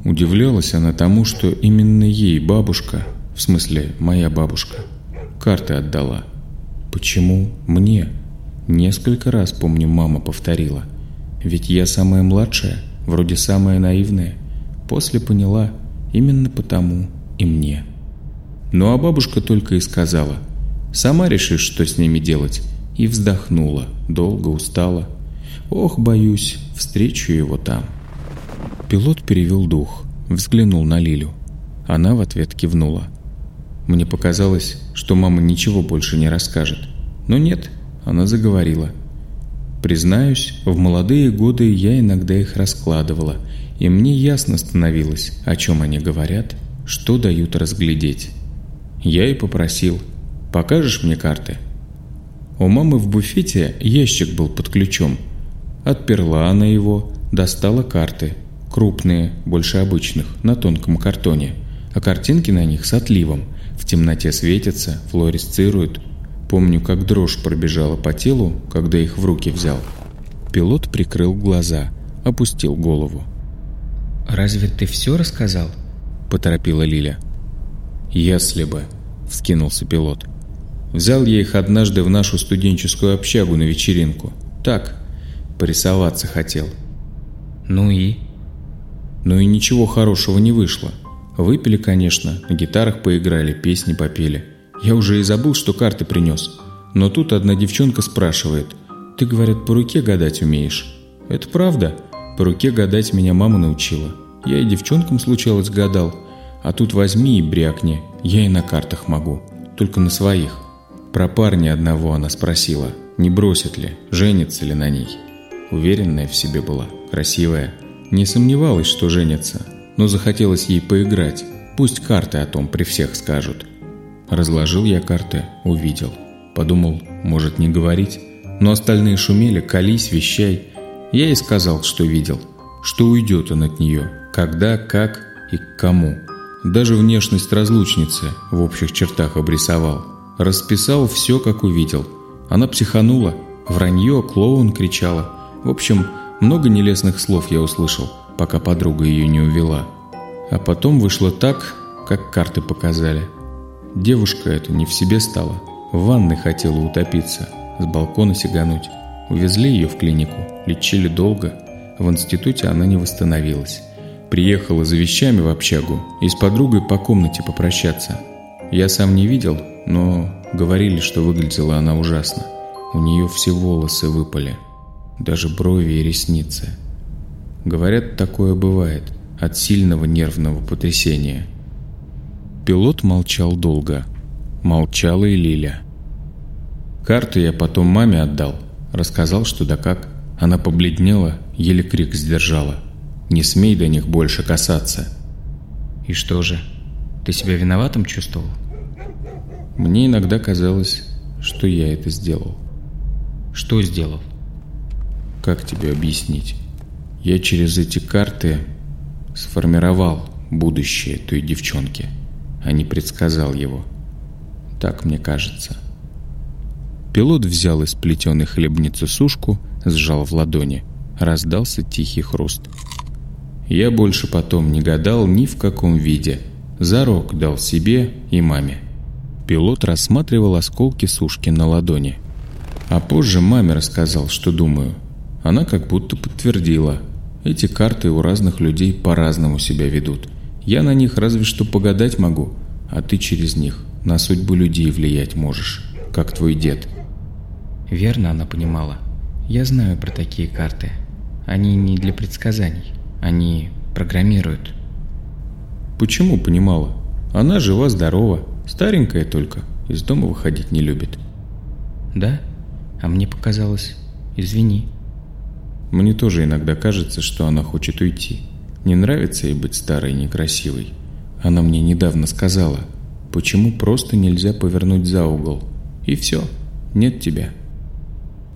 Удивлялась она тому, что именно ей бабушка, в смысле моя бабушка, карты отдала. Почему мне? Несколько раз, помню, мама повторила. Ведь я самая младшая, вроде самая наивная. После поняла, именно потому и мне. Ну а бабушка только и сказала, сама решишь, что с ними делать, и вздохнула, долго устала. Ох, боюсь, встречу его там. Пилот перевел дух, взглянул на Лилю. Она в ответ кивнула. Мне показалось, что мама ничего больше не расскажет. Но нет, она заговорила. Признаюсь, в молодые годы я иногда их раскладывала, и мне ясно становилось, о чем они говорят, что дают разглядеть. Я и попросил, покажешь мне карты? У мамы в буфете ящик был под ключом. Отперла она его, достала карты, крупные, больше обычных, на тонком картоне, а картинки на них с отливом, в темноте светятся, флуоресцируют. Помню, как дрожь пробежала по телу, когда их в руки взял. Пилот прикрыл глаза, опустил голову. «Разве ты все рассказал?» – поторопила Лиля. «Если бы», – вскинулся пилот. «Взял я их однажды в нашу студенческую общагу на вечеринку. Так, порисоваться хотел». «Ну и?» «Ну и ничего хорошего не вышло. Выпили, конечно, на гитарах поиграли, песни попели. Я уже и забыл, что карты принес. Но тут одна девчонка спрашивает. «Ты, говорят, по руке гадать умеешь?» «Это правда. По руке гадать меня мама научила. Я и девчонкам случалось гадал. А тут возьми и брякни. Я и на картах могу. Только на своих». Про парня одного она спросила. Не бросит ли, женится ли на ней. Уверенная в себе была, красивая. Не сомневалась, что женится, но захотелось ей поиграть. Пусть карты о том при всех скажут. Разложил я карты, увидел. Подумал, может не говорить. Но остальные шумели, колись, вещай. Я и сказал, что видел. Что уйдет он от нее. Когда, как и к кому. Даже внешность разлучницы в общих чертах обрисовал. Расписал все, как увидел. Она психанула. Вранье, клоун кричала. В общем, много нелестных слов я услышал пока подруга ее не увела. А потом вышло так, как карты показали. Девушка эта не в себе стала. В ванной хотела утопиться, с балкона сигануть. Увезли ее в клинику, лечили долго. В институте она не восстановилась. Приехала за вещами в общагу и с подругой по комнате попрощаться. Я сам не видел, но говорили, что выглядела она ужасно. У нее все волосы выпали, даже брови и ресницы. Говорят, такое бывает от сильного нервного потрясения. Пилот молчал долго. Молчала и Лиля. Карты я потом маме отдал. Рассказал, что да как. Она побледнела, еле крик сдержала. «Не смей до них больше касаться». «И что же, ты себя виноватым чувствовал?» Мне иногда казалось, что я это сделал. «Что сделал?» «Как тебе объяснить?» Я через эти карты сформировал будущее той девчонки, а не предсказал его. Так мне кажется. Пилот взял из плетеной хлебницы сушку, сжал в ладони. Раздался тихий хруст. Я больше потом не гадал ни в каком виде. Зарок дал себе и маме. Пилот рассматривал осколки сушки на ладони. А позже маме рассказал, что думаю. Она как будто подтвердила – эти карты у разных людей по-разному себя ведут. Я на них разве что погадать могу, а ты через них на судьбу людей влиять можешь, как твой дед. Верно она понимала. Я знаю про такие карты. Они не для предсказаний. Они программируют. Почему понимала? Она жива-здорова, старенькая только, из дома выходить не любит. Да? А мне показалось... Извини. Мне тоже иногда кажется, что она хочет уйти. Не нравится ей быть старой и некрасивой. Она мне недавно сказала, почему просто нельзя повернуть за угол. И все, нет тебя.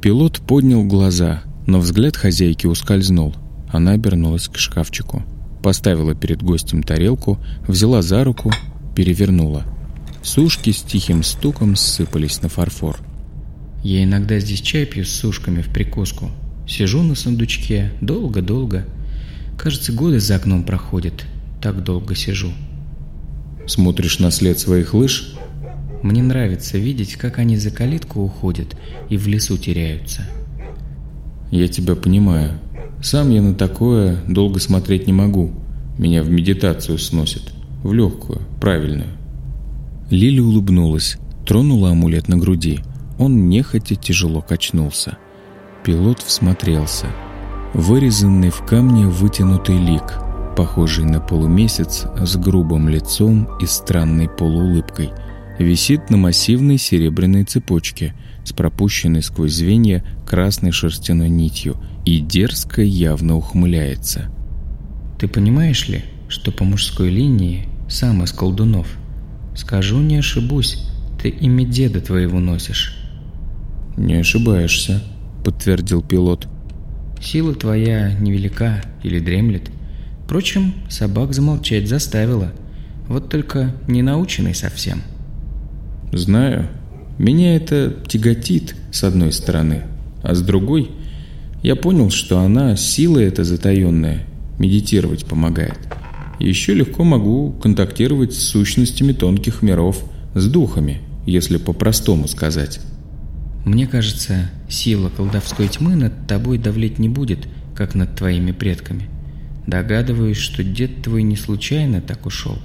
Пилот поднял глаза, но взгляд хозяйки ускользнул. Она обернулась к шкафчику. Поставила перед гостем тарелку, взяла за руку, перевернула. Сушки с тихим стуком сыпались на фарфор. Я иногда здесь чай пью с сушками в прикуску. Сижу на сундучке долго-долго. Кажется, годы за окном проходят. Так долго сижу. Смотришь на след своих лыж? Мне нравится видеть, как они за калитку уходят и в лесу теряются. Я тебя понимаю. Сам я на такое долго смотреть не могу. Меня в медитацию сносит. В легкую, правильную. Лили улыбнулась, тронула амулет на груди. Он нехотя тяжело качнулся. Пилот всмотрелся. Вырезанный в камне вытянутый лик, похожий на полумесяц с грубым лицом и странной полуулыбкой, висит на массивной серебряной цепочке с пропущенной сквозь звенья красной шерстяной нитью и дерзко явно ухмыляется. Ты понимаешь ли, что по мужской линии сам из колдунов? Скажу, не ошибусь, ты имя деда твоего носишь. Не ошибаешься, подтвердил пилот. Сила твоя невелика или дремлет. Впрочем, собак замолчать заставила. Вот только не наученный совсем. Знаю. Меня это тяготит, с одной стороны. А с другой, я понял, что она, сила эта затаенная, медитировать помогает. Еще легко могу контактировать с сущностями тонких миров, с духами, если по-простому сказать. Мне кажется, сила колдовской тьмы над тобой давлеть не будет, как над твоими предками. Догадываюсь, что дед твой не случайно так ушел.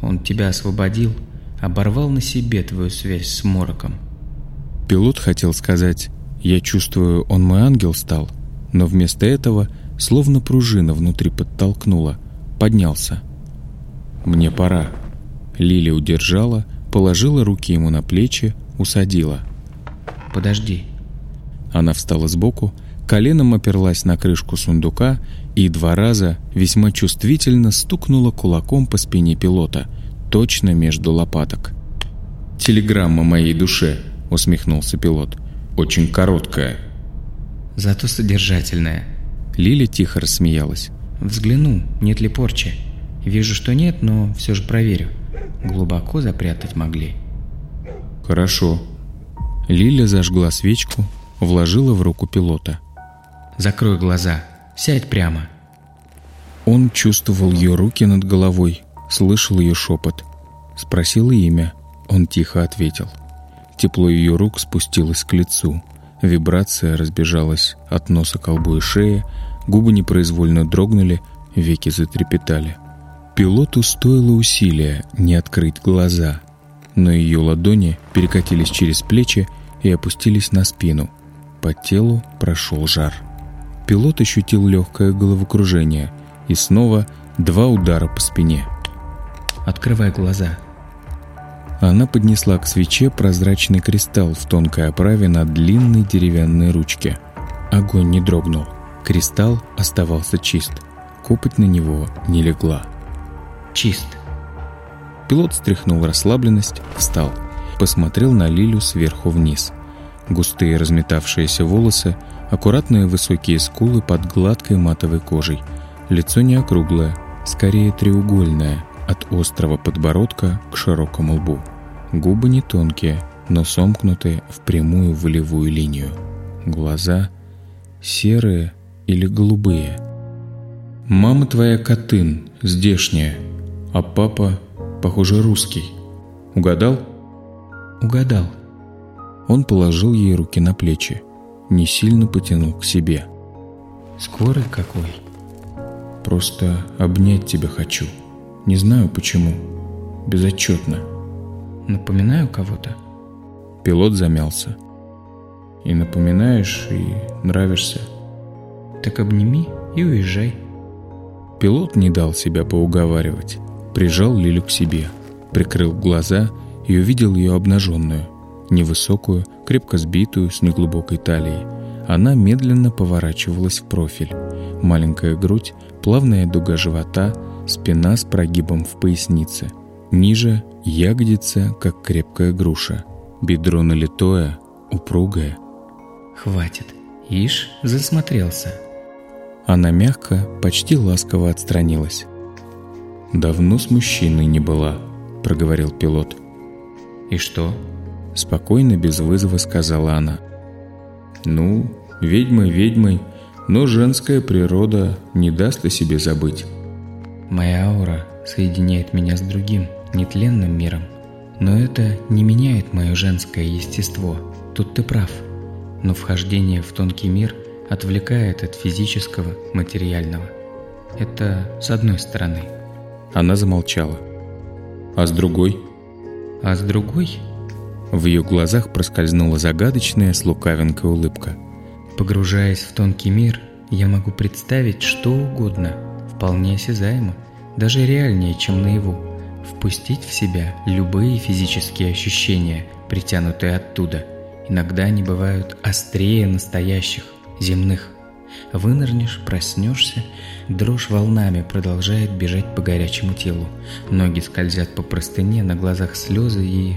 Он тебя освободил, оборвал на себе твою связь с Мороком. Пилот хотел сказать, я чувствую, он мой ангел стал, но вместо этого словно пружина внутри подтолкнула, поднялся. Мне пора. Лили удержала, положила руки ему на плечи, усадила. Подожди. Она встала сбоку, коленом оперлась на крышку сундука и два раза весьма чувствительно стукнула кулаком по спине пилота, точно между лопаток. «Телеграмма моей душе», — усмехнулся пилот. «Очень короткая». «Зато содержательная». Лиля тихо рассмеялась. «Взгляну, нет ли порчи. Вижу, что нет, но все же проверю. Глубоко запрятать могли». «Хорошо», Лиля зажгла свечку, вложила в руку пилота. «Закрой глаза. Сядь прямо». Он чувствовал ее руки над головой, слышал ее шепот. Спросил имя. Он тихо ответил. Тепло ее рук спустилось к лицу. Вибрация разбежалась от носа к лбу и шее, губы непроизвольно дрогнули, веки затрепетали. Пилоту стоило усилия не открыть глаза, но ее ладони перекатились через плечи и опустились на спину. По телу прошел жар. Пилот ощутил легкое головокружение и снова два удара по спине. «Открывай глаза». Она поднесла к свече прозрачный кристалл в тонкой оправе на длинной деревянной ручке. Огонь не дрогнул. Кристалл оставался чист. Копоть на него не легла. «Чист». Пилот стряхнул расслабленность, встал – посмотрел на Лилю сверху вниз. Густые разметавшиеся волосы, аккуратные высокие скулы под гладкой матовой кожей. Лицо не округлое, скорее треугольное, от острого подбородка к широкому лбу. Губы не тонкие, но сомкнутые в прямую волевую линию. Глаза серые или голубые. «Мама твоя Катын, здешняя, а папа, похоже, русский. Угадал?» Угадал. Он положил ей руки на плечи, не сильно потянул к себе. Скорый какой? Просто обнять тебя хочу. Не знаю почему. Безотчетно. Напоминаю кого-то? Пилот замялся. И напоминаешь, и нравишься. Так обними и уезжай. Пилот не дал себя поуговаривать. Прижал Лилю к себе, прикрыл глаза и увидел ее обнаженную, невысокую, крепко сбитую, с неглубокой талией. Она медленно поворачивалась в профиль. Маленькая грудь, плавная дуга живота, спина с прогибом в пояснице. Ниже – ягодица, как крепкая груша. Бедро налитое, упругое. «Хватит. Ишь, засмотрелся». Она мягко, почти ласково отстранилась. «Давно с мужчиной не была», — проговорил пилот. «И что?» — спокойно, без вызова сказала она. «Ну, ведьмой ведьмой, но женская природа не даст о себе забыть». «Моя аура соединяет меня с другим, нетленным миром. Но это не меняет мое женское естество. Тут ты прав. Но вхождение в тонкий мир отвлекает от физического, материального. Это с одной стороны. Она замолчала. А с другой? А с другой? В ее глазах проскользнула загадочная с лукавинкой улыбка. Погружаясь в тонкий мир, я могу представить что угодно, вполне осязаемо, даже реальнее, чем наяву впустить в себя любые физические ощущения, притянутые оттуда. Иногда они бывают острее настоящих, земных. Вынырнешь, проснешься, дрожь волнами продолжает бежать по горячему телу. Ноги скользят по простыне, на глазах слезы и...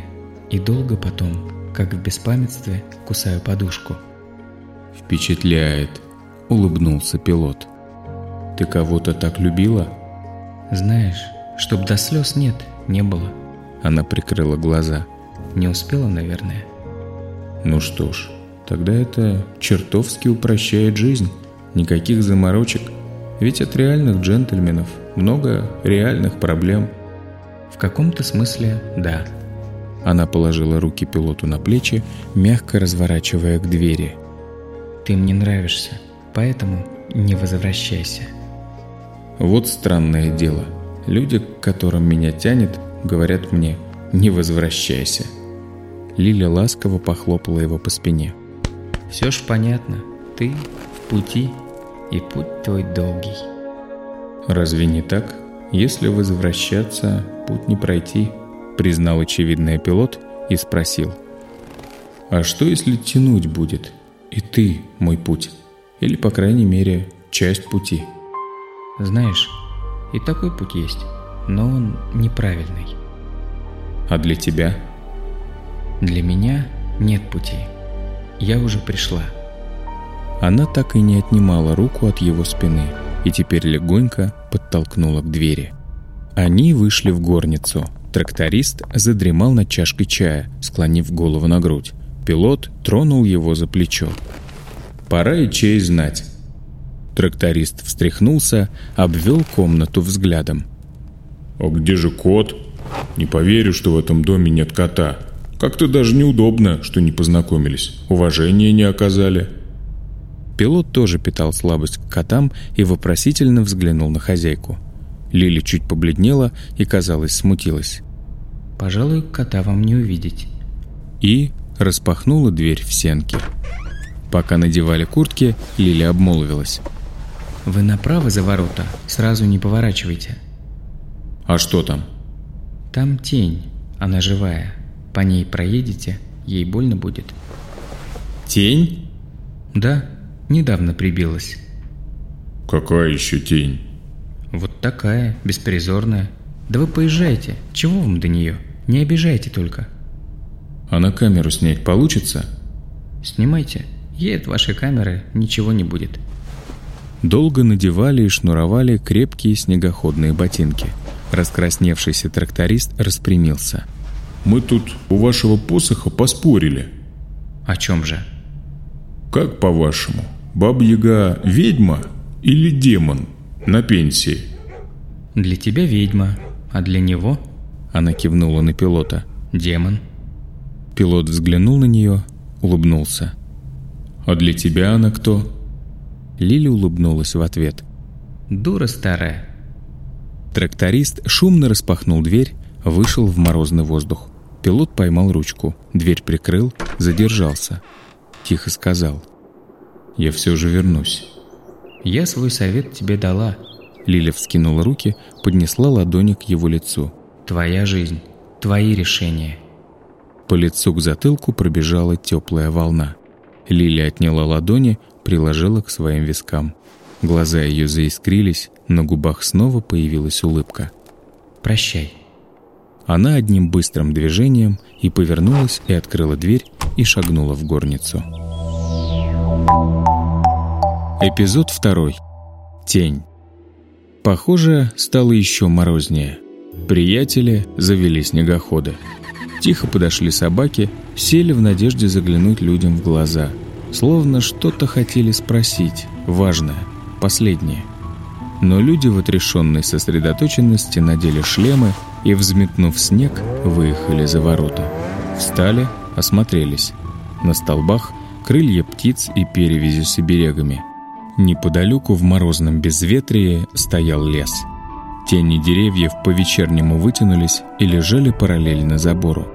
И долго потом, как в беспамятстве, кусаю подушку. «Впечатляет», — улыбнулся пилот. «Ты кого-то так любила?» «Знаешь, Чтоб до слез нет, не было. Она прикрыла глаза. Не успела, наверное. Ну что ж, тогда это чертовски упрощает жизнь. Никаких заморочек. Ведь от реальных джентльменов много реальных проблем. В каком-то смысле да. Она положила руки пилоту на плечи, мягко разворачивая к двери. «Ты мне нравишься, поэтому не возвращайся». Вот странное дело – Люди, к которым меня тянет, говорят мне «не возвращайся». Лиля ласково похлопала его по спине. «Все ж понятно. Ты в пути, и путь твой долгий». «Разве не так? Если возвращаться, путь не пройти», признал очевидный пилот и спросил. «А что, если тянуть будет? И ты мой путь? Или, по крайней мере, часть пути?» «Знаешь, и такой путь есть, но он неправильный. А для тебя? Для меня нет пути. Я уже пришла. Она так и не отнимала руку от его спины и теперь легонько подтолкнула к двери. Они вышли в горницу. Тракторист задремал над чашкой чая, склонив голову на грудь. Пилот тронул его за плечо. «Пора и чей знать. Тракторист встряхнулся, обвел комнату взглядом. «А где же кот? Не поверю, что в этом доме нет кота. Как-то даже неудобно, что не познакомились. Уважения не оказали». Пилот тоже питал слабость к котам и вопросительно взглянул на хозяйку. Лили чуть побледнела и, казалось, смутилась. «Пожалуй, кота вам не увидеть». И распахнула дверь в сенки. Пока надевали куртки, Лили обмолвилась. Вы направо за ворота, сразу не поворачивайте. А что там? Там тень, она живая. По ней проедете, ей больно будет. Тень? Да, недавно прибилась. Какая еще тень? Вот такая, беспризорная. Да вы поезжайте, чего вам до нее? Не обижайте только. А на камеру снять получится? Снимайте, ей от вашей камеры ничего не будет. Долго надевали и шнуровали крепкие снегоходные ботинки. Раскрасневшийся тракторист распрямился. «Мы тут у вашего посоха поспорили». «О чем же?» «Как по-вашему, Баба-Яга ведьма или демон на пенсии?» «Для тебя ведьма, а для него?» Она кивнула на пилота. «Демон». Пилот взглянул на нее, улыбнулся. «А для тебя она кто?» Лили улыбнулась в ответ. «Дура старая». Тракторист шумно распахнул дверь, вышел в морозный воздух. Пилот поймал ручку, дверь прикрыл, задержался. Тихо сказал. «Я все же вернусь». «Я свой совет тебе дала». Лиля вскинула руки, поднесла ладони к его лицу. «Твоя жизнь, твои решения». По лицу к затылку пробежала теплая волна. Лили отняла ладони, приложила к своим вискам. Глаза ее заискрились, на губах снова появилась улыбка. «Прощай». Она одним быстрым движением и повернулась, и открыла дверь, и шагнула в горницу. Эпизод второй. Тень. Похоже, стало еще морознее. Приятели завели снегоходы. Тихо подошли собаки, сели в надежде заглянуть людям в глаза. Словно что-то хотели спросить, важное, последнее. Но люди в отрешенной сосредоточенности надели шлемы и, взметнув снег, выехали за ворота. Встали, осмотрелись. На столбах крылья птиц и перевязи с оберегами. Неподалеку в морозном безветрии стоял лес. Тени деревьев по-вечернему вытянулись и лежали параллельно забору.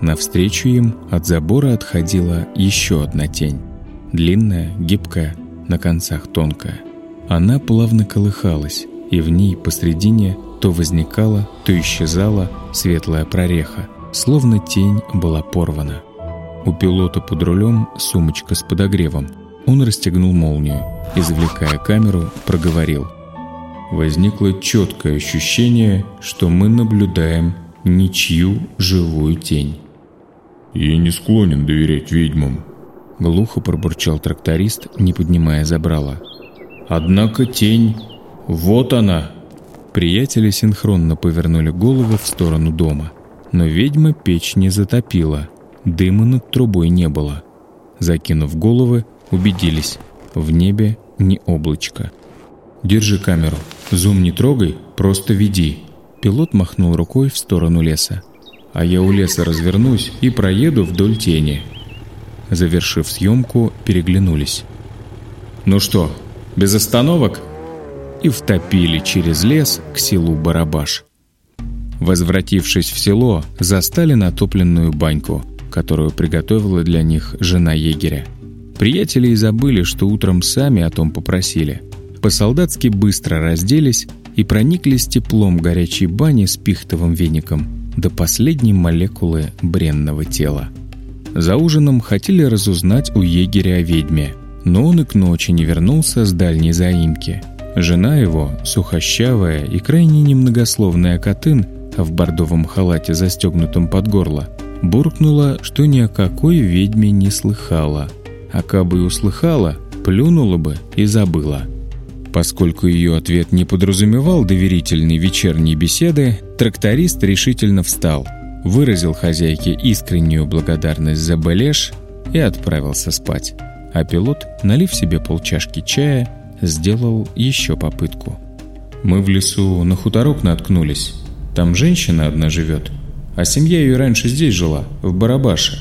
Навстречу им от забора отходила еще одна тень. Длинная, гибкая, на концах тонкая. Она плавно колыхалась, и в ней посредине то возникала, то исчезала светлая прореха, словно тень была порвана. У пилота под рулем сумочка с подогревом. Он расстегнул молнию, извлекая камеру, проговорил. Возникло четкое ощущение, что мы наблюдаем ничью живую тень. «Я не склонен доверять ведьмам», — глухо пробурчал тракторист, не поднимая забрала. Однако тень... Вот она!» Приятели синхронно повернули голову в сторону дома. Но ведьма печь не затопила. Дыма над трубой не было. Закинув головы, убедились. В небе не облачко. «Держи камеру. Зум не трогай, просто веди». Пилот махнул рукой в сторону леса. «А я у леса развернусь и проеду вдоль тени». Завершив съемку, переглянулись. «Ну что, без остановок и втопили через лес к селу Барабаш. Возвратившись в село, застали натопленную баньку, которую приготовила для них жена егеря. Приятели и забыли, что утром сами о том попросили. По-солдатски быстро разделись и прониклись теплом горячей бани с пихтовым веником до последней молекулы бренного тела. За ужином хотели разузнать у егеря о ведьме – но он и к ночи не вернулся с дальней заимки. Жена его, сухощавая и крайне немногословная Катын, в бордовом халате, застегнутом под горло, буркнула, что ни о какой ведьме не слыхала. А кабы и услыхала, плюнула бы и забыла. Поскольку ее ответ не подразумевал доверительной вечерней беседы, тракторист решительно встал, выразил хозяйке искреннюю благодарность за бележ и отправился спать а пилот, налив себе полчашки чая, сделал еще попытку. «Мы в лесу на хуторок наткнулись. Там женщина одна живет, а семья ее раньше здесь жила, в Барабаше».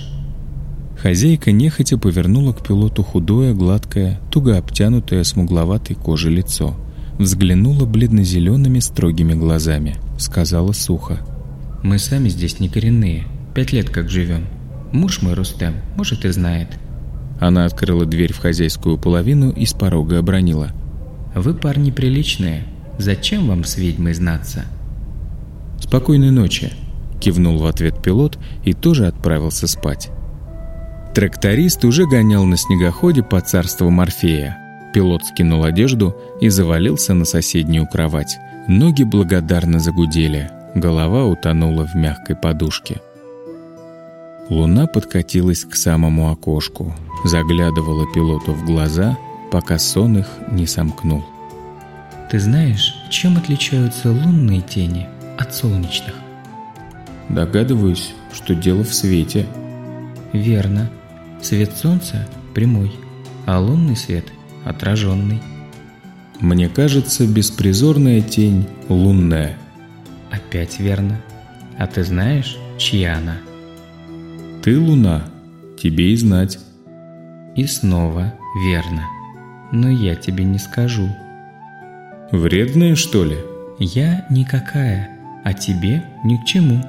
Хозяйка нехотя повернула к пилоту худое, гладкое, туго обтянутое смугловатой кожей лицо. Взглянула бледно-зелеными строгими глазами. Сказала сухо. «Мы сами здесь не коренные. Пять лет как живем. Муж мой Рустем, может, и знает. Она открыла дверь в хозяйскую половину и с порога обронила. «Вы парни приличные. Зачем вам с ведьмой знаться?» «Спокойной ночи», — кивнул в ответ пилот и тоже отправился спать. Тракторист уже гонял на снегоходе по царству Морфея. Пилот скинул одежду и завалился на соседнюю кровать. Ноги благодарно загудели, голова утонула в мягкой подушке. Луна подкатилась к самому окошку, заглядывала пилоту в глаза, пока сон их не сомкнул. «Ты знаешь, чем отличаются лунные тени от солнечных?» «Догадываюсь, что дело в свете». «Верно. Свет солнца прямой, а лунный свет отраженный». «Мне кажется, беспризорная тень лунная». «Опять верно. А ты знаешь, чья она?» «Ты луна, тебе и знать». И снова верно. Но я тебе не скажу. Вредная, что ли? Я никакая, а тебе ни к чему.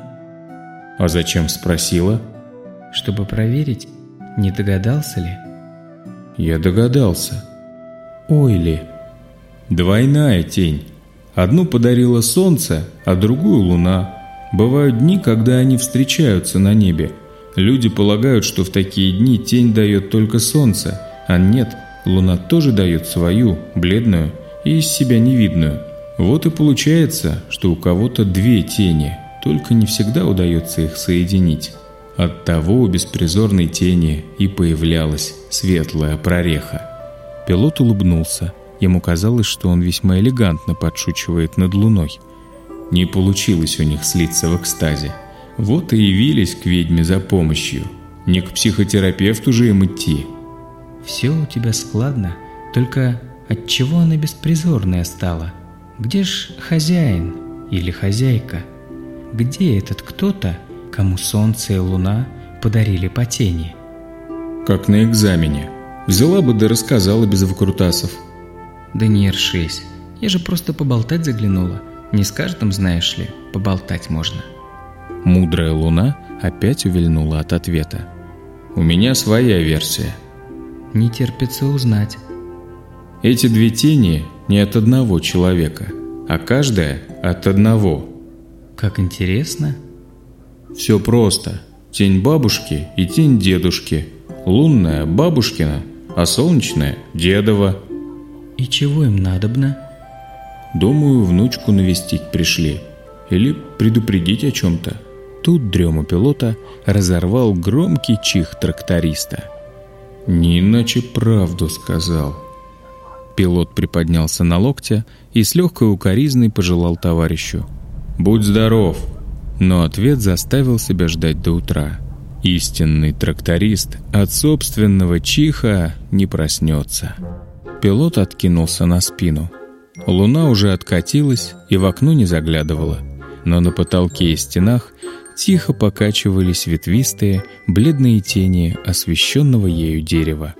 А зачем спросила? Чтобы проверить, не догадался ли? Я догадался. Ой ли. Двойная тень. Одну подарила солнце, а другую луна. Бывают дни, когда они встречаются на небе. Люди полагают, что в такие дни тень дает только солнце, а нет, луна тоже дает свою, бледную и из себя невидную. Вот и получается, что у кого-то две тени, только не всегда удается их соединить. Оттого у беспризорной тени и появлялась светлая прореха. Пилот улыбнулся. Ему казалось, что он весьма элегантно подшучивает над луной. Не получилось у них слиться в экстазе. Вот и явились к ведьме за помощью. Не к психотерапевту же им идти. «Все у тебя складно, только от чего она беспризорная стала? Где ж хозяин или хозяйка? Где этот кто-то, кому солнце и луна подарили по тени?» «Как на экзамене. Взяла бы да рассказала без выкрутасов». «Да не ершись, я же просто поболтать заглянула. Не с каждым, знаешь ли, поболтать можно». Мудрая луна опять увильнула от ответа. «У меня своя версия». «Не терпится узнать». Эти две тени не от одного человека, а каждая от одного. Как интересно. Все просто. Тень бабушки и тень дедушки. Лунная – бабушкина, а солнечная – дедова. И чего им надобно? Думаю, внучку навестить пришли. Или предупредить о чем-то. Тут дрему пилота разорвал громкий чих тракториста. Не иначе правду сказал. Пилот приподнялся на локте и с легкой укоризной пожелал товарищу. «Будь здоров!» Но ответ заставил себя ждать до утра. Истинный тракторист от собственного чиха не проснется. Пилот откинулся на спину. Луна уже откатилась и в окно не заглядывала, но на потолке и стенах тихо покачивались ветвистые, бледные тени освещенного ею дерева.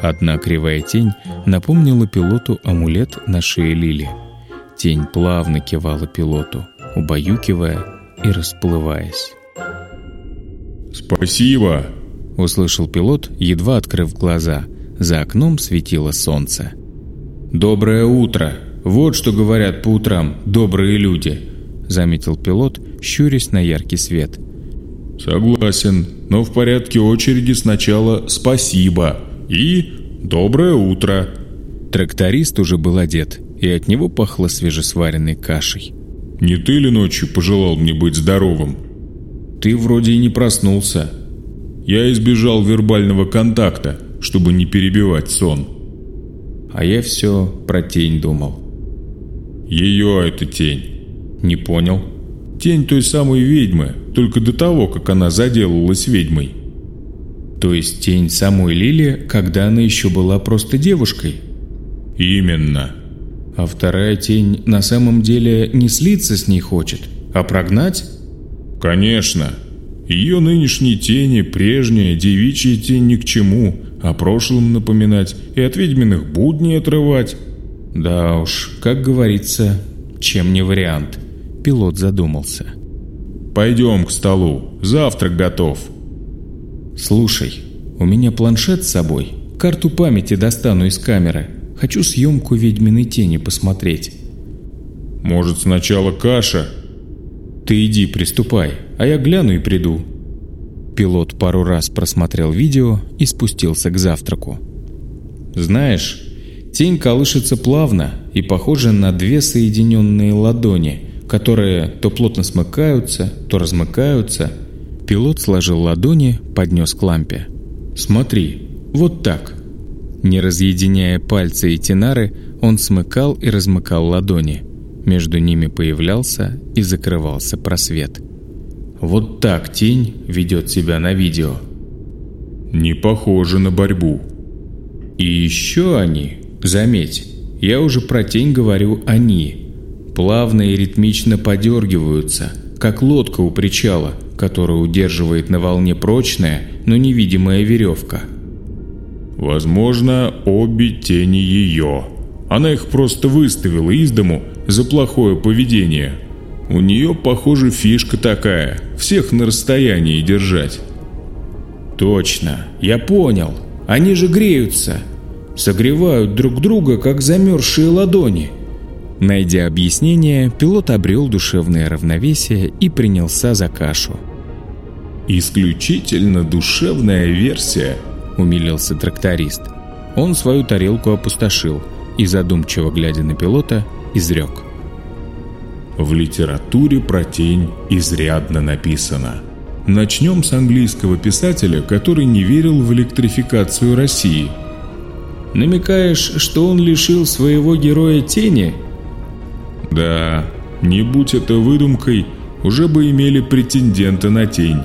Одна кривая тень напомнила пилоту амулет на шее Лили. Тень плавно кивала пилоту, убаюкивая и расплываясь. «Спасибо!» — услышал пилот, едва открыв глаза. За окном светило солнце. «Доброе утро! Вот что говорят по утрам добрые люди!» — заметил пилот, щурясь на яркий свет. «Согласен, но в порядке очереди сначала «спасибо» и «доброе утро». Тракторист уже был одет, и от него пахло свежесваренной кашей. «Не ты ли ночью пожелал мне быть здоровым?» «Ты вроде и не проснулся». «Я избежал вербального контакта, чтобы не перебивать сон». «А я все про тень думал». «Ее это тень». «Не понял». «Тень той самой ведьмы, только до того, как она заделалась ведьмой». То есть тень самой Лили, когда она еще была просто девушкой? Именно. А вторая тень на самом деле не слиться с ней хочет, а прогнать? Конечно. Ее нынешней тени, прежняя девичья тень ни к чему, о прошлом напоминать и от ведьминых будней отрывать. Да уж, как говорится, чем не вариант. Пилот задумался. Пойдем к столу, завтрак готов. Слушай, у меня планшет с собой, карту памяти достану из камеры. Хочу съемку ведьминой тени посмотреть. Может, сначала каша? Ты иди, приступай, а я гляну и приду. Пилот пару раз просмотрел видео и спустился к завтраку. Знаешь, тень колышется плавно и похожа на две соединенные ладони, которые то плотно смыкаются, то размыкаются. Пилот сложил ладони, поднес к лампе. «Смотри, вот так». Не разъединяя пальцы и тенары, он смыкал и размыкал ладони. Между ними появлялся и закрывался просвет. Вот так тень ведет себя на видео. Не похоже на борьбу. И еще они, заметь, я уже про тень говорю «они», плавно и ритмично подергиваются, как лодка у причала, которую удерживает на волне прочная, но невидимая веревка. Возможно, обе тени ее. Она их просто выставила из дому за плохое поведение. У нее, похоже, фишка такая – всех на расстоянии держать. Точно, я понял. Они же греются. Согревают друг друга, как замерзшие ладони. Найдя объяснение, пилот обрел душевное равновесие и принялся за кашу. Исключительно душевная версия, умилился тракторист. Он свою тарелку опустошил и, задумчиво глядя на пилота, изрек. В литературе про тень изрядно написано. Начнем с английского писателя, который не верил в электрификацию России. Намекаешь, что он лишил своего героя тени? Да, не будь это выдумкой, уже бы имели претендента на тень.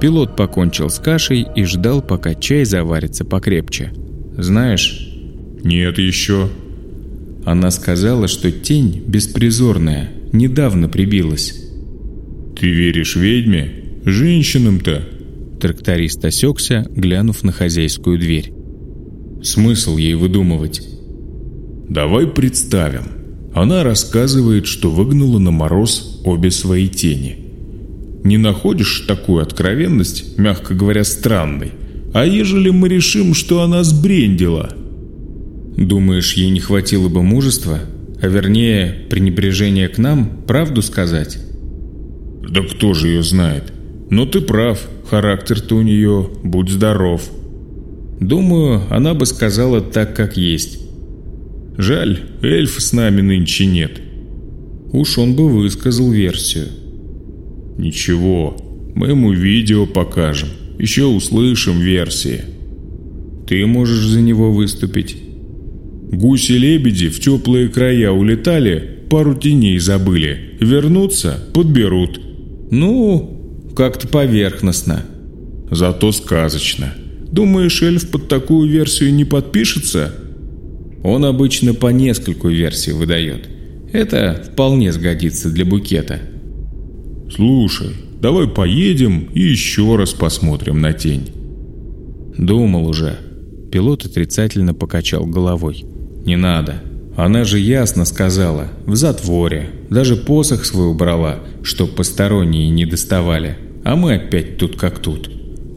Пилот покончил с кашей и ждал, пока чай заварится покрепче. Знаешь... Нет еще. Она сказала, что тень беспризорная, недавно прибилась. Ты веришь ведьме? Женщинам-то? Тракторист осекся, глянув на хозяйскую дверь. Смысл ей выдумывать? Давай представим. Она рассказывает, что выгнала на мороз обе свои тени. Не находишь такую откровенность, мягко говоря, странной? А ежели мы решим, что она сбрендила? Думаешь, ей не хватило бы мужества? А вернее, пренебрежения к нам, правду сказать? Да кто же ее знает? Но ты прав, характер-то у нее, будь здоров. Думаю, она бы сказала так, как есть. Жаль, эльф с нами нынче нет. Уж он бы высказал версию. Ничего, мы ему видео покажем. Еще услышим версии. Ты можешь за него выступить. Гуси-лебеди в теплые края улетали, пару теней забыли. Вернутся, подберут. Ну, как-то поверхностно. Зато сказочно. Думаешь, эльф под такую версию не подпишется? Он обычно по нескольку версий выдает. Это вполне сгодится для букета. Слушай, давай поедем и еще раз посмотрим на тень. Думал уже. Пилот отрицательно покачал головой. Не надо. Она же ясно сказала, в затворе. Даже посох свой убрала, чтоб посторонние не доставали. А мы опять тут как тут.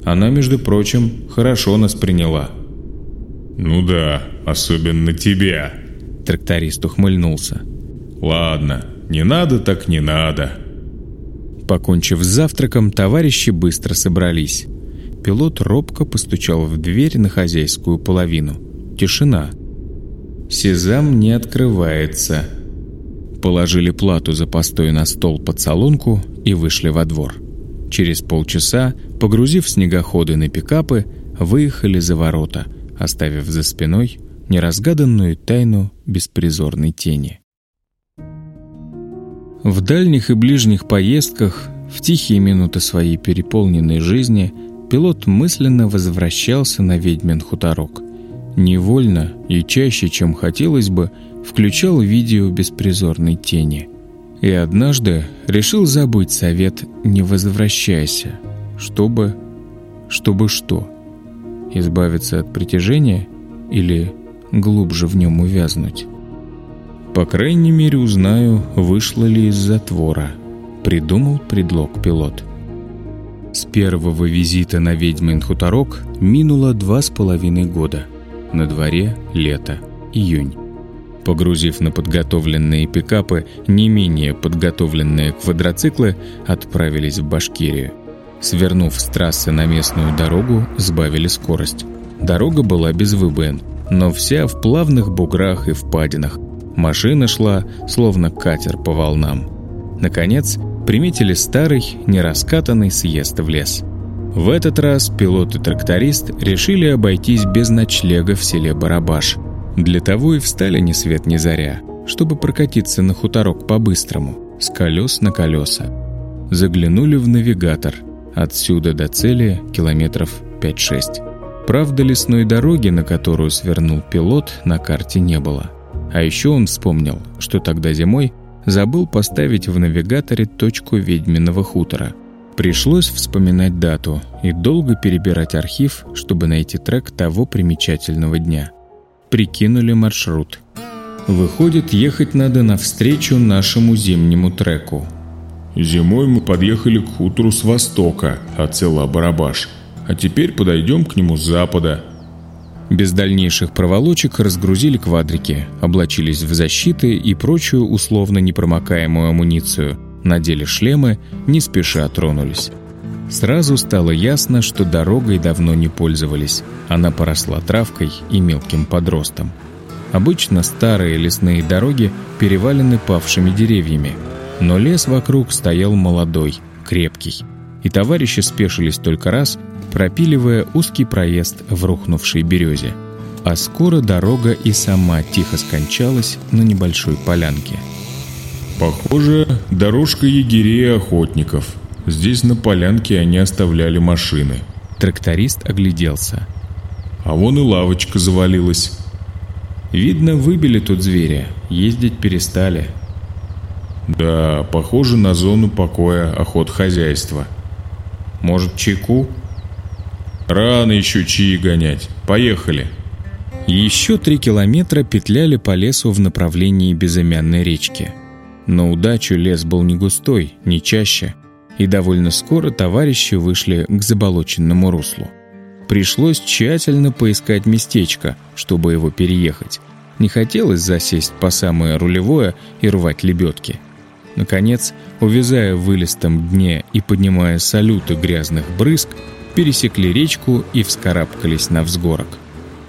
Она, между прочим, хорошо нас приняла. Ну да, особенно тебя. Тракторист ухмыльнулся. Ладно, не надо так не надо. Покончив с завтраком, товарищи быстро собрались. Пилот робко постучал в дверь на хозяйскую половину. Тишина. Сезам не открывается. Положили плату за постой на стол под солонку и вышли во двор. Через полчаса, погрузив снегоходы на пикапы, выехали за ворота, оставив за спиной неразгаданную тайну беспризорной тени. В дальних и ближних поездках, в тихие минуты своей переполненной жизни, пилот мысленно возвращался на ведьмин хуторок. Невольно и чаще, чем хотелось бы, включал видео беспризорной тени. И однажды решил забыть совет «не возвращайся», чтобы... чтобы что? Избавиться от притяжения или глубже в нем увязнуть? По крайней мере, узнаю, вышло ли из затвора. Придумал предлог пилот. С первого визита на ведьмин хуторок минуло два с половиной года. На дворе лето, июнь. Погрузив на подготовленные пикапы не менее подготовленные квадроциклы, отправились в Башкирию. Свернув с трассы на местную дорогу, сбавили скорость. Дорога была без выбоин, но вся в плавных буграх и впадинах, Машина шла, словно катер по волнам. Наконец, приметили старый, нераскатанный съезд в лес. В этот раз пилот и тракторист решили обойтись без ночлега в селе Барабаш. Для того и встали ни свет ни заря, чтобы прокатиться на хуторок по-быстрому, с колес на колеса. Заглянули в навигатор. Отсюда до цели километров 5-6. Правда, лесной дороги, на которую свернул пилот, на карте не было. А еще он вспомнил, что тогда зимой забыл поставить в навигаторе точку ведьминого хутора. Пришлось вспоминать дату и долго перебирать архив, чтобы найти трек того примечательного дня. Прикинули маршрут. Выходит, ехать надо навстречу нашему зимнему треку. Зимой мы подъехали к хутору с востока, от села Барабаш. А теперь подойдем к нему с запада, без дальнейших проволочек разгрузили квадрики, облачились в защиты и прочую условно непромокаемую амуницию, надели шлемы, не спеша тронулись. Сразу стало ясно, что дорогой давно не пользовались. Она поросла травкой и мелким подростом. Обычно старые лесные дороги перевалены павшими деревьями, но лес вокруг стоял молодой, крепкий. И товарищи спешились только раз, пропиливая узкий проезд в рухнувшей березе. А скоро дорога и сама тихо скончалась на небольшой полянке. «Похоже, дорожка егерей и охотников», Здесь на полянке они оставляли машины. Тракторист огляделся. А вон и лавочка завалилась. Видно, выбили тут зверя, ездить перестали. Да, похоже на зону покоя охот хозяйства. Может, чайку? Рано еще чаи гонять. Поехали. Еще три километра петляли по лесу в направлении безымянной речки. На удачу лес был не густой, не чаще – и довольно скоро товарищи вышли к заболоченному руслу. Пришлось тщательно поискать местечко, чтобы его переехать. Не хотелось засесть по самое рулевое и рвать лебедки. Наконец, увязая в вылистом дне и поднимая салюты грязных брызг, пересекли речку и вскарабкались на взгорок.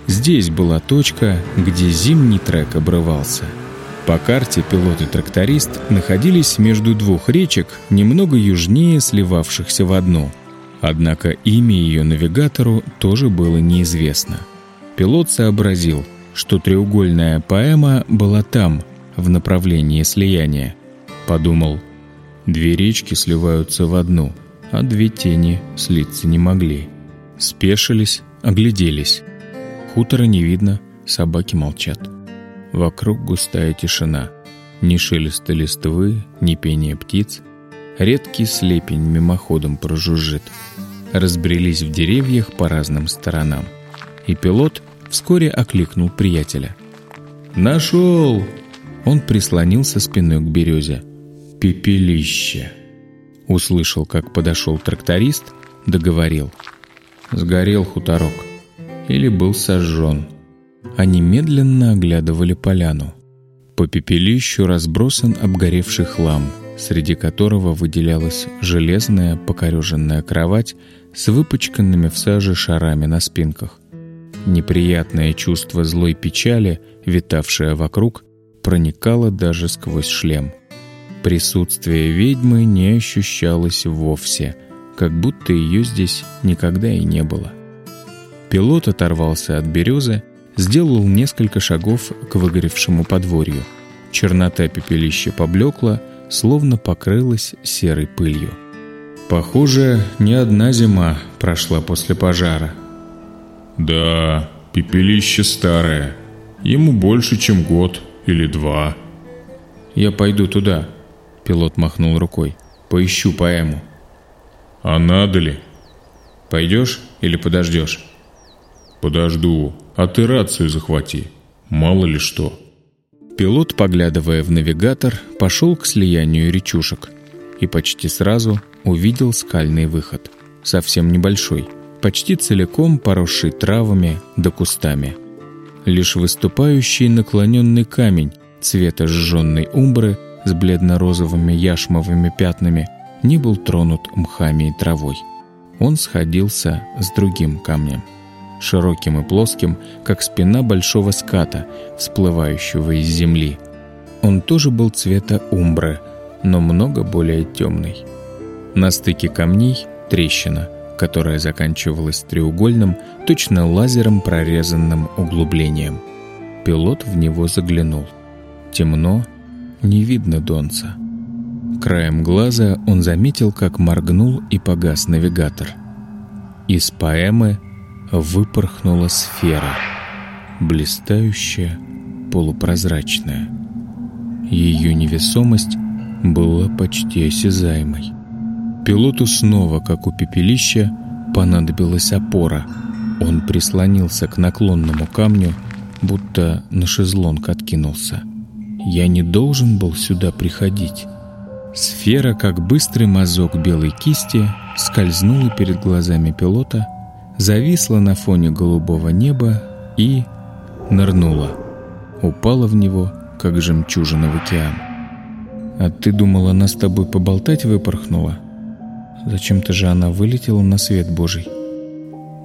Здесь была точка, где зимний трек обрывался – по карте пилот и тракторист находились между двух речек, немного южнее сливавшихся в одну. Однако имя ее навигатору тоже было неизвестно. Пилот сообразил, что треугольная поэма была там, в направлении слияния. Подумал, две речки сливаются в одну, а две тени слиться не могли. Спешились, огляделись. Хутора не видно, собаки молчат. Вокруг густая тишина. Ни шелеста листвы, ни пения птиц. Редкий слепень мимоходом прожужжит. Разбрелись в деревьях по разным сторонам. И пилот вскоре окликнул приятеля. «Нашел!» Он прислонился спиной к березе. «Пепелище!» Услышал, как подошел тракторист, договорил. «Сгорел хуторок. Или был сожжен. Они медленно оглядывали поляну. По пепелищу разбросан обгоревший хлам, среди которого выделялась железная покореженная кровать с выпачканными в саже шарами на спинках. Неприятное чувство злой печали, витавшее вокруг, проникало даже сквозь шлем. Присутствие ведьмы не ощущалось вовсе, как будто ее здесь никогда и не было. Пилот оторвался от березы сделал несколько шагов к выгоревшему подворью. Чернота пепелища поблекла, словно покрылась серой пылью. Похоже, не одна зима прошла после пожара. Да, пепелище старое. Ему больше, чем год или два. Я пойду туда, пилот махнул рукой. Поищу поэму. А надо ли? Пойдешь или подождешь? Подожду. А ты рацию захвати. Мало ли что. Пилот, поглядывая в навигатор, пошел к слиянию речушек и почти сразу увидел скальный выход. Совсем небольшой, почти целиком поросший травами да кустами. Лишь выступающий наклоненный камень цвета сжженной умбры с бледно-розовыми яшмовыми пятнами не был тронут мхами и травой. Он сходился с другим камнем широким и плоским, как спина большого ската, всплывающего из земли. Он тоже был цвета умбры, но много более темный. На стыке камней трещина, которая заканчивалась треугольным, точно лазером прорезанным углублением. Пилот в него заглянул. Темно, не видно донца. Краем глаза он заметил, как моргнул и погас навигатор. Из поэмы выпорхнула сфера, блистающая, полупрозрачная. Ее невесомость была почти осязаемой. Пилоту снова, как у пепелища, понадобилась опора. Он прислонился к наклонному камню, будто на шезлонг откинулся. «Я не должен был сюда приходить». Сфера, как быстрый мазок белой кисти, скользнула перед глазами пилота зависла на фоне голубого неба и нырнула. Упала в него, как жемчужина в океан. «А ты думала, она с тобой поболтать выпорхнула?» Зачем-то же она вылетела на свет Божий.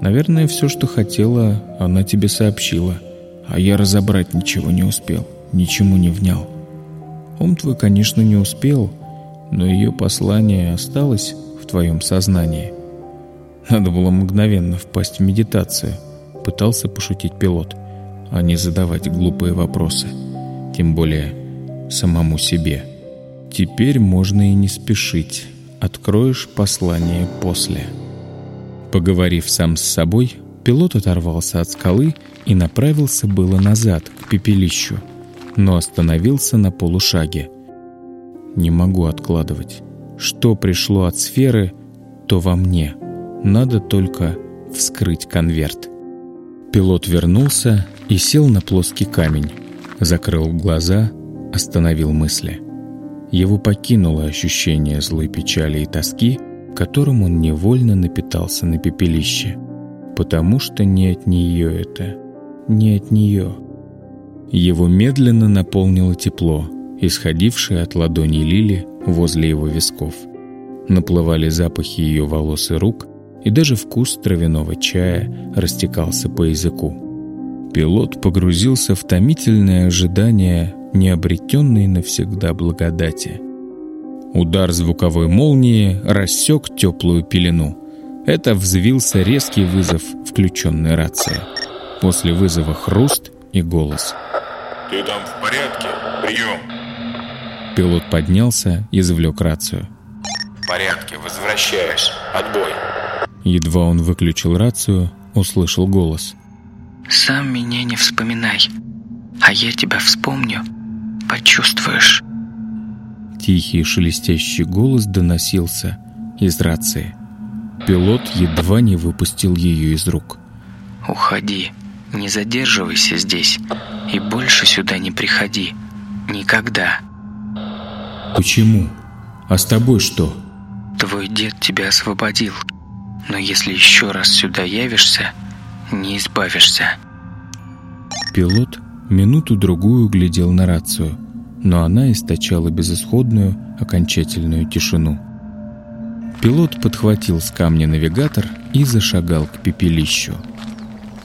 Наверное, все, что хотела, она тебе сообщила, а я разобрать ничего не успел, ничему не внял. Ум твой, конечно, не успел, но ее послание осталось в твоем сознании. Надо было мгновенно впасть в медитацию, пытался пошутить пилот, а не задавать глупые вопросы, тем более самому себе. Теперь можно и не спешить, откроешь послание после. Поговорив сам с собой, пилот оторвался от скалы и направился было назад, к пепелищу, но остановился на полушаге. Не могу откладывать. Что пришло от сферы, то во мне. Надо только вскрыть конверт. Пилот вернулся и сел на плоский камень. Закрыл глаза, остановил мысли. Его покинуло ощущение злой печали и тоски, которым он невольно напитался на пепелище. Потому что не от нее это, не от нее. Его медленно наполнило тепло, исходившее от ладони Лили возле его висков. Наплывали запахи ее волос и рук, и даже вкус травяного чая растекался по языку. Пилот погрузился в томительное ожидание необретенной навсегда благодати – Удар звуковой молнии рассек теплую пелену. Это взвился резкий вызов включенной рации. После вызова хруст и голос. «Ты там в порядке? Прием!» Пилот поднялся и извлек рацию. «В порядке, возвращаешь. Отбой!» Едва он выключил рацию, услышал голос. «Сам меня не вспоминай, а я тебя вспомню. Почувствуешь». Тихий шелестящий голос доносился из рации. Пилот едва не выпустил ее из рук. «Уходи, не задерживайся здесь и больше сюда не приходи. Никогда». «Почему? А с тобой что?» «Твой дед тебя освободил, но если еще раз сюда явишься, не избавишься». Пилот минуту-другую глядел на рацию – но она источала безысходную, окончательную тишину. Пилот подхватил с камня навигатор и зашагал к пепелищу.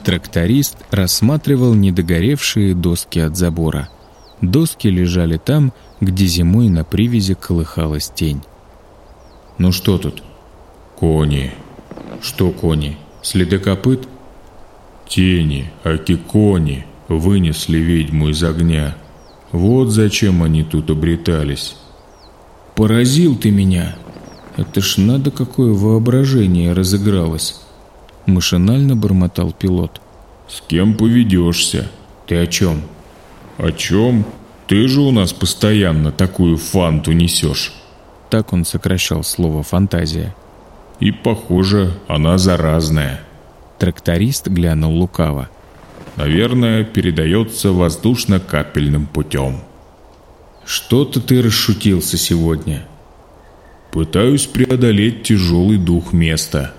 Тракторист рассматривал недогоревшие доски от забора. Доски лежали там, где зимой на привязи колыхалась тень. «Ну что тут?» «Кони». «Что кони? Следы копыт?» «Тени, аки кони, вынесли ведьму из огня». Вот зачем они тут обретались. Поразил ты меня. Это ж надо какое воображение разыгралось. Машинально бормотал пилот. С кем поведешься? Ты о чем? О чем? Ты же у нас постоянно такую фанту несешь. Так он сокращал слово «фантазия». И, похоже, она заразная. Тракторист глянул лукаво наверное, передается воздушно-капельным путем. Что-то ты расшутился сегодня. Пытаюсь преодолеть тяжелый дух места.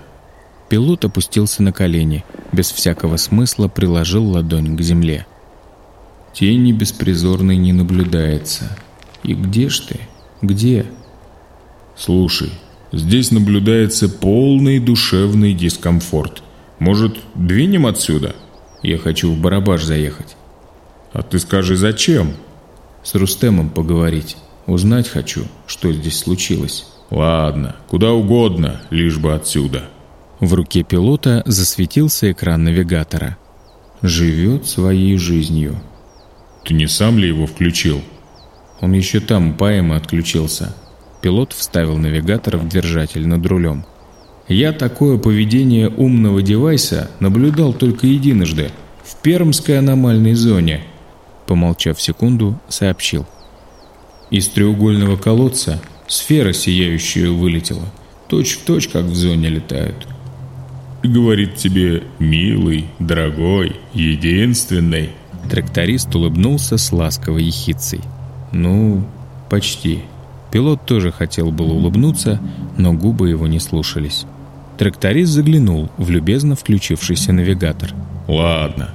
Пилот опустился на колени, без всякого смысла приложил ладонь к земле. Тени беспризорной не наблюдается. И где ж ты? Где? Слушай, здесь наблюдается полный душевный дискомфорт. Может, двинем отсюда? — я хочу в Барабаш заехать. А ты скажи, зачем? С Рустемом поговорить. Узнать хочу, что здесь случилось. Ладно, куда угодно, лишь бы отсюда. В руке пилота засветился экран навигатора. Живет своей жизнью. Ты не сам ли его включил? Он еще там, паем отключился. Пилот вставил навигатор в держатель над рулем. Я такое поведение умного девайса наблюдал только единожды, в Пермской аномальной зоне, помолчав секунду, сообщил. Из треугольного колодца сфера сияющая вылетела, точь в точь, как в зоне летают. Говорит тебе, милый, дорогой, единственный. Тракторист улыбнулся с ласковой ехицей. Ну, почти. Пилот тоже хотел было улыбнуться, но губы его не слушались. Тракторист заглянул в любезно включившийся навигатор. «Ладно.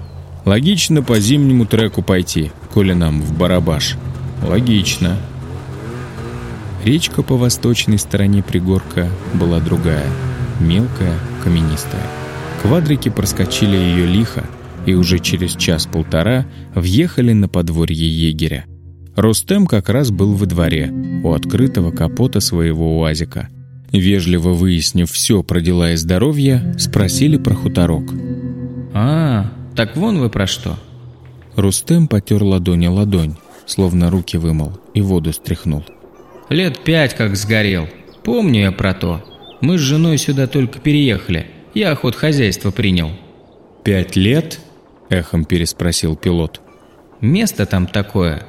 Логично по зимнему треку пойти, коли нам в Барабаш. Логично». Речка по восточной стороне пригорка была другая, мелкая, каменистая. Квадрики проскочили ее лихо и уже через час-полтора въехали на подворье егеря. Рустем как раз был во дворе, у открытого капота своего уазика. Вежливо выяснив все про дела и здоровье, спросили про хуторок. «А, так вон вы про что?» Рустем потер ладони ладонь, словно руки вымыл и воду стряхнул. Лет пять как сгорел. Помню я про то. Мы с женой сюда только переехали. Я охот хозяйство принял. «Пять лет?» – эхом переспросил пилот. «Место там такое».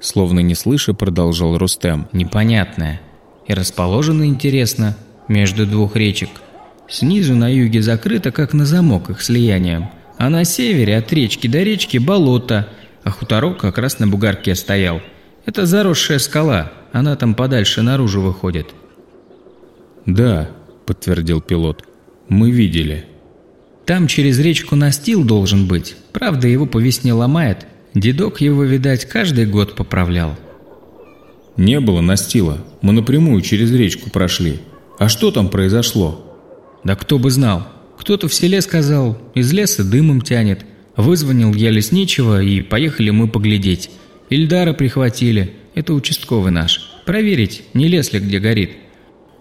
Словно не слыша, продолжал Рустем. «Непонятное. И расположено интересно, между двух речек. Снизу на юге закрыто, как на замок их слиянием. А на севере от речки до речки болото, а хуторок как раз на бугорке стоял. Это заросшая скала, она там подальше наружу выходит. «Да», — подтвердил пилот, — «мы видели». «Там через речку настил должен быть. Правда, его по весне ломает. Дедок его, видать, каждый год поправлял». «Не было настила. Мы напрямую через речку прошли. А что там произошло?» «Да кто бы знал. Кто-то в селе сказал, из леса дымом тянет. Вызвонил я лесничего, и поехали мы поглядеть. Ильдара прихватили. Это участковый наш. Проверить, не лес ли где горит».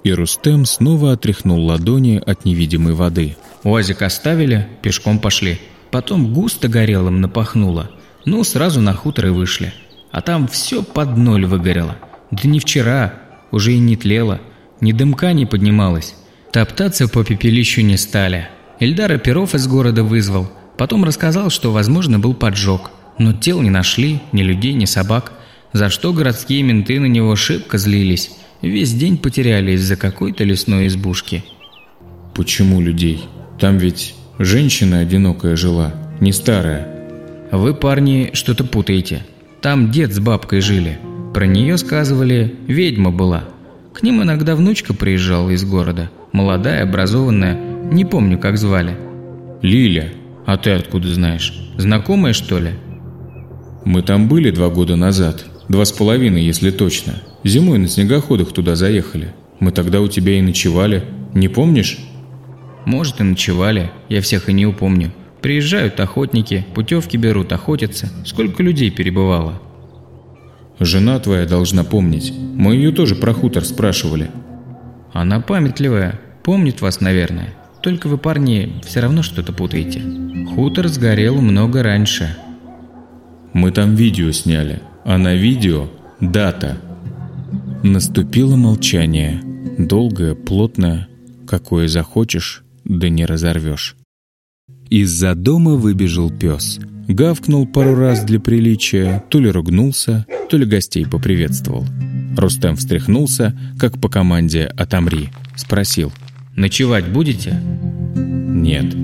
И Рустем снова отряхнул ладони от невидимой воды. Уазик оставили, пешком пошли. Потом густо горелым напахнуло. Ну, сразу на хутор и вышли. А там все под ноль выгорело. Да не вчера, уже и не тлело. Ни дымка не поднималось. Топтаться по пепелищу не стали. Эльдара Перов из города вызвал. Потом рассказал, что, возможно, был поджог. Но тел не нашли, ни людей, ни собак за что городские менты на него шибко злились. Весь день потеряли из-за какой-то лесной избушки. Почему людей? Там ведь женщина одинокая жила, не старая. Вы, парни, что-то путаете. Там дед с бабкой жили. Про нее сказывали, ведьма была. К ним иногда внучка приезжала из города. Молодая, образованная, не помню, как звали. Лиля. А ты откуда знаешь? Знакомая, что ли? Мы там были два года назад. Два с половиной, если точно. Зимой на снегоходах туда заехали. Мы тогда у тебя и ночевали. Не помнишь? Может, и ночевали. Я всех и не упомню. Приезжают охотники, путевки берут, охотятся. Сколько людей перебывало? Жена твоя должна помнить. Мы ее тоже про хутор спрашивали. Она памятливая. Помнит вас, наверное. Только вы, парни, все равно что-то путаете. Хутор сгорел много раньше. Мы там видео сняли а на видео – дата. Наступило молчание, долгое, плотное, какое захочешь, да не разорвешь. Из-за дома выбежал пес. Гавкнул пару раз для приличия, то ли ругнулся, то ли гостей поприветствовал. Рустем встряхнулся, как по команде «Отомри». Спросил. «Ночевать будете?» «Нет».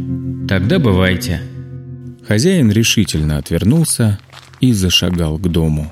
«Тогда бывайте». Хозяин решительно отвернулся, и зашагал к дому.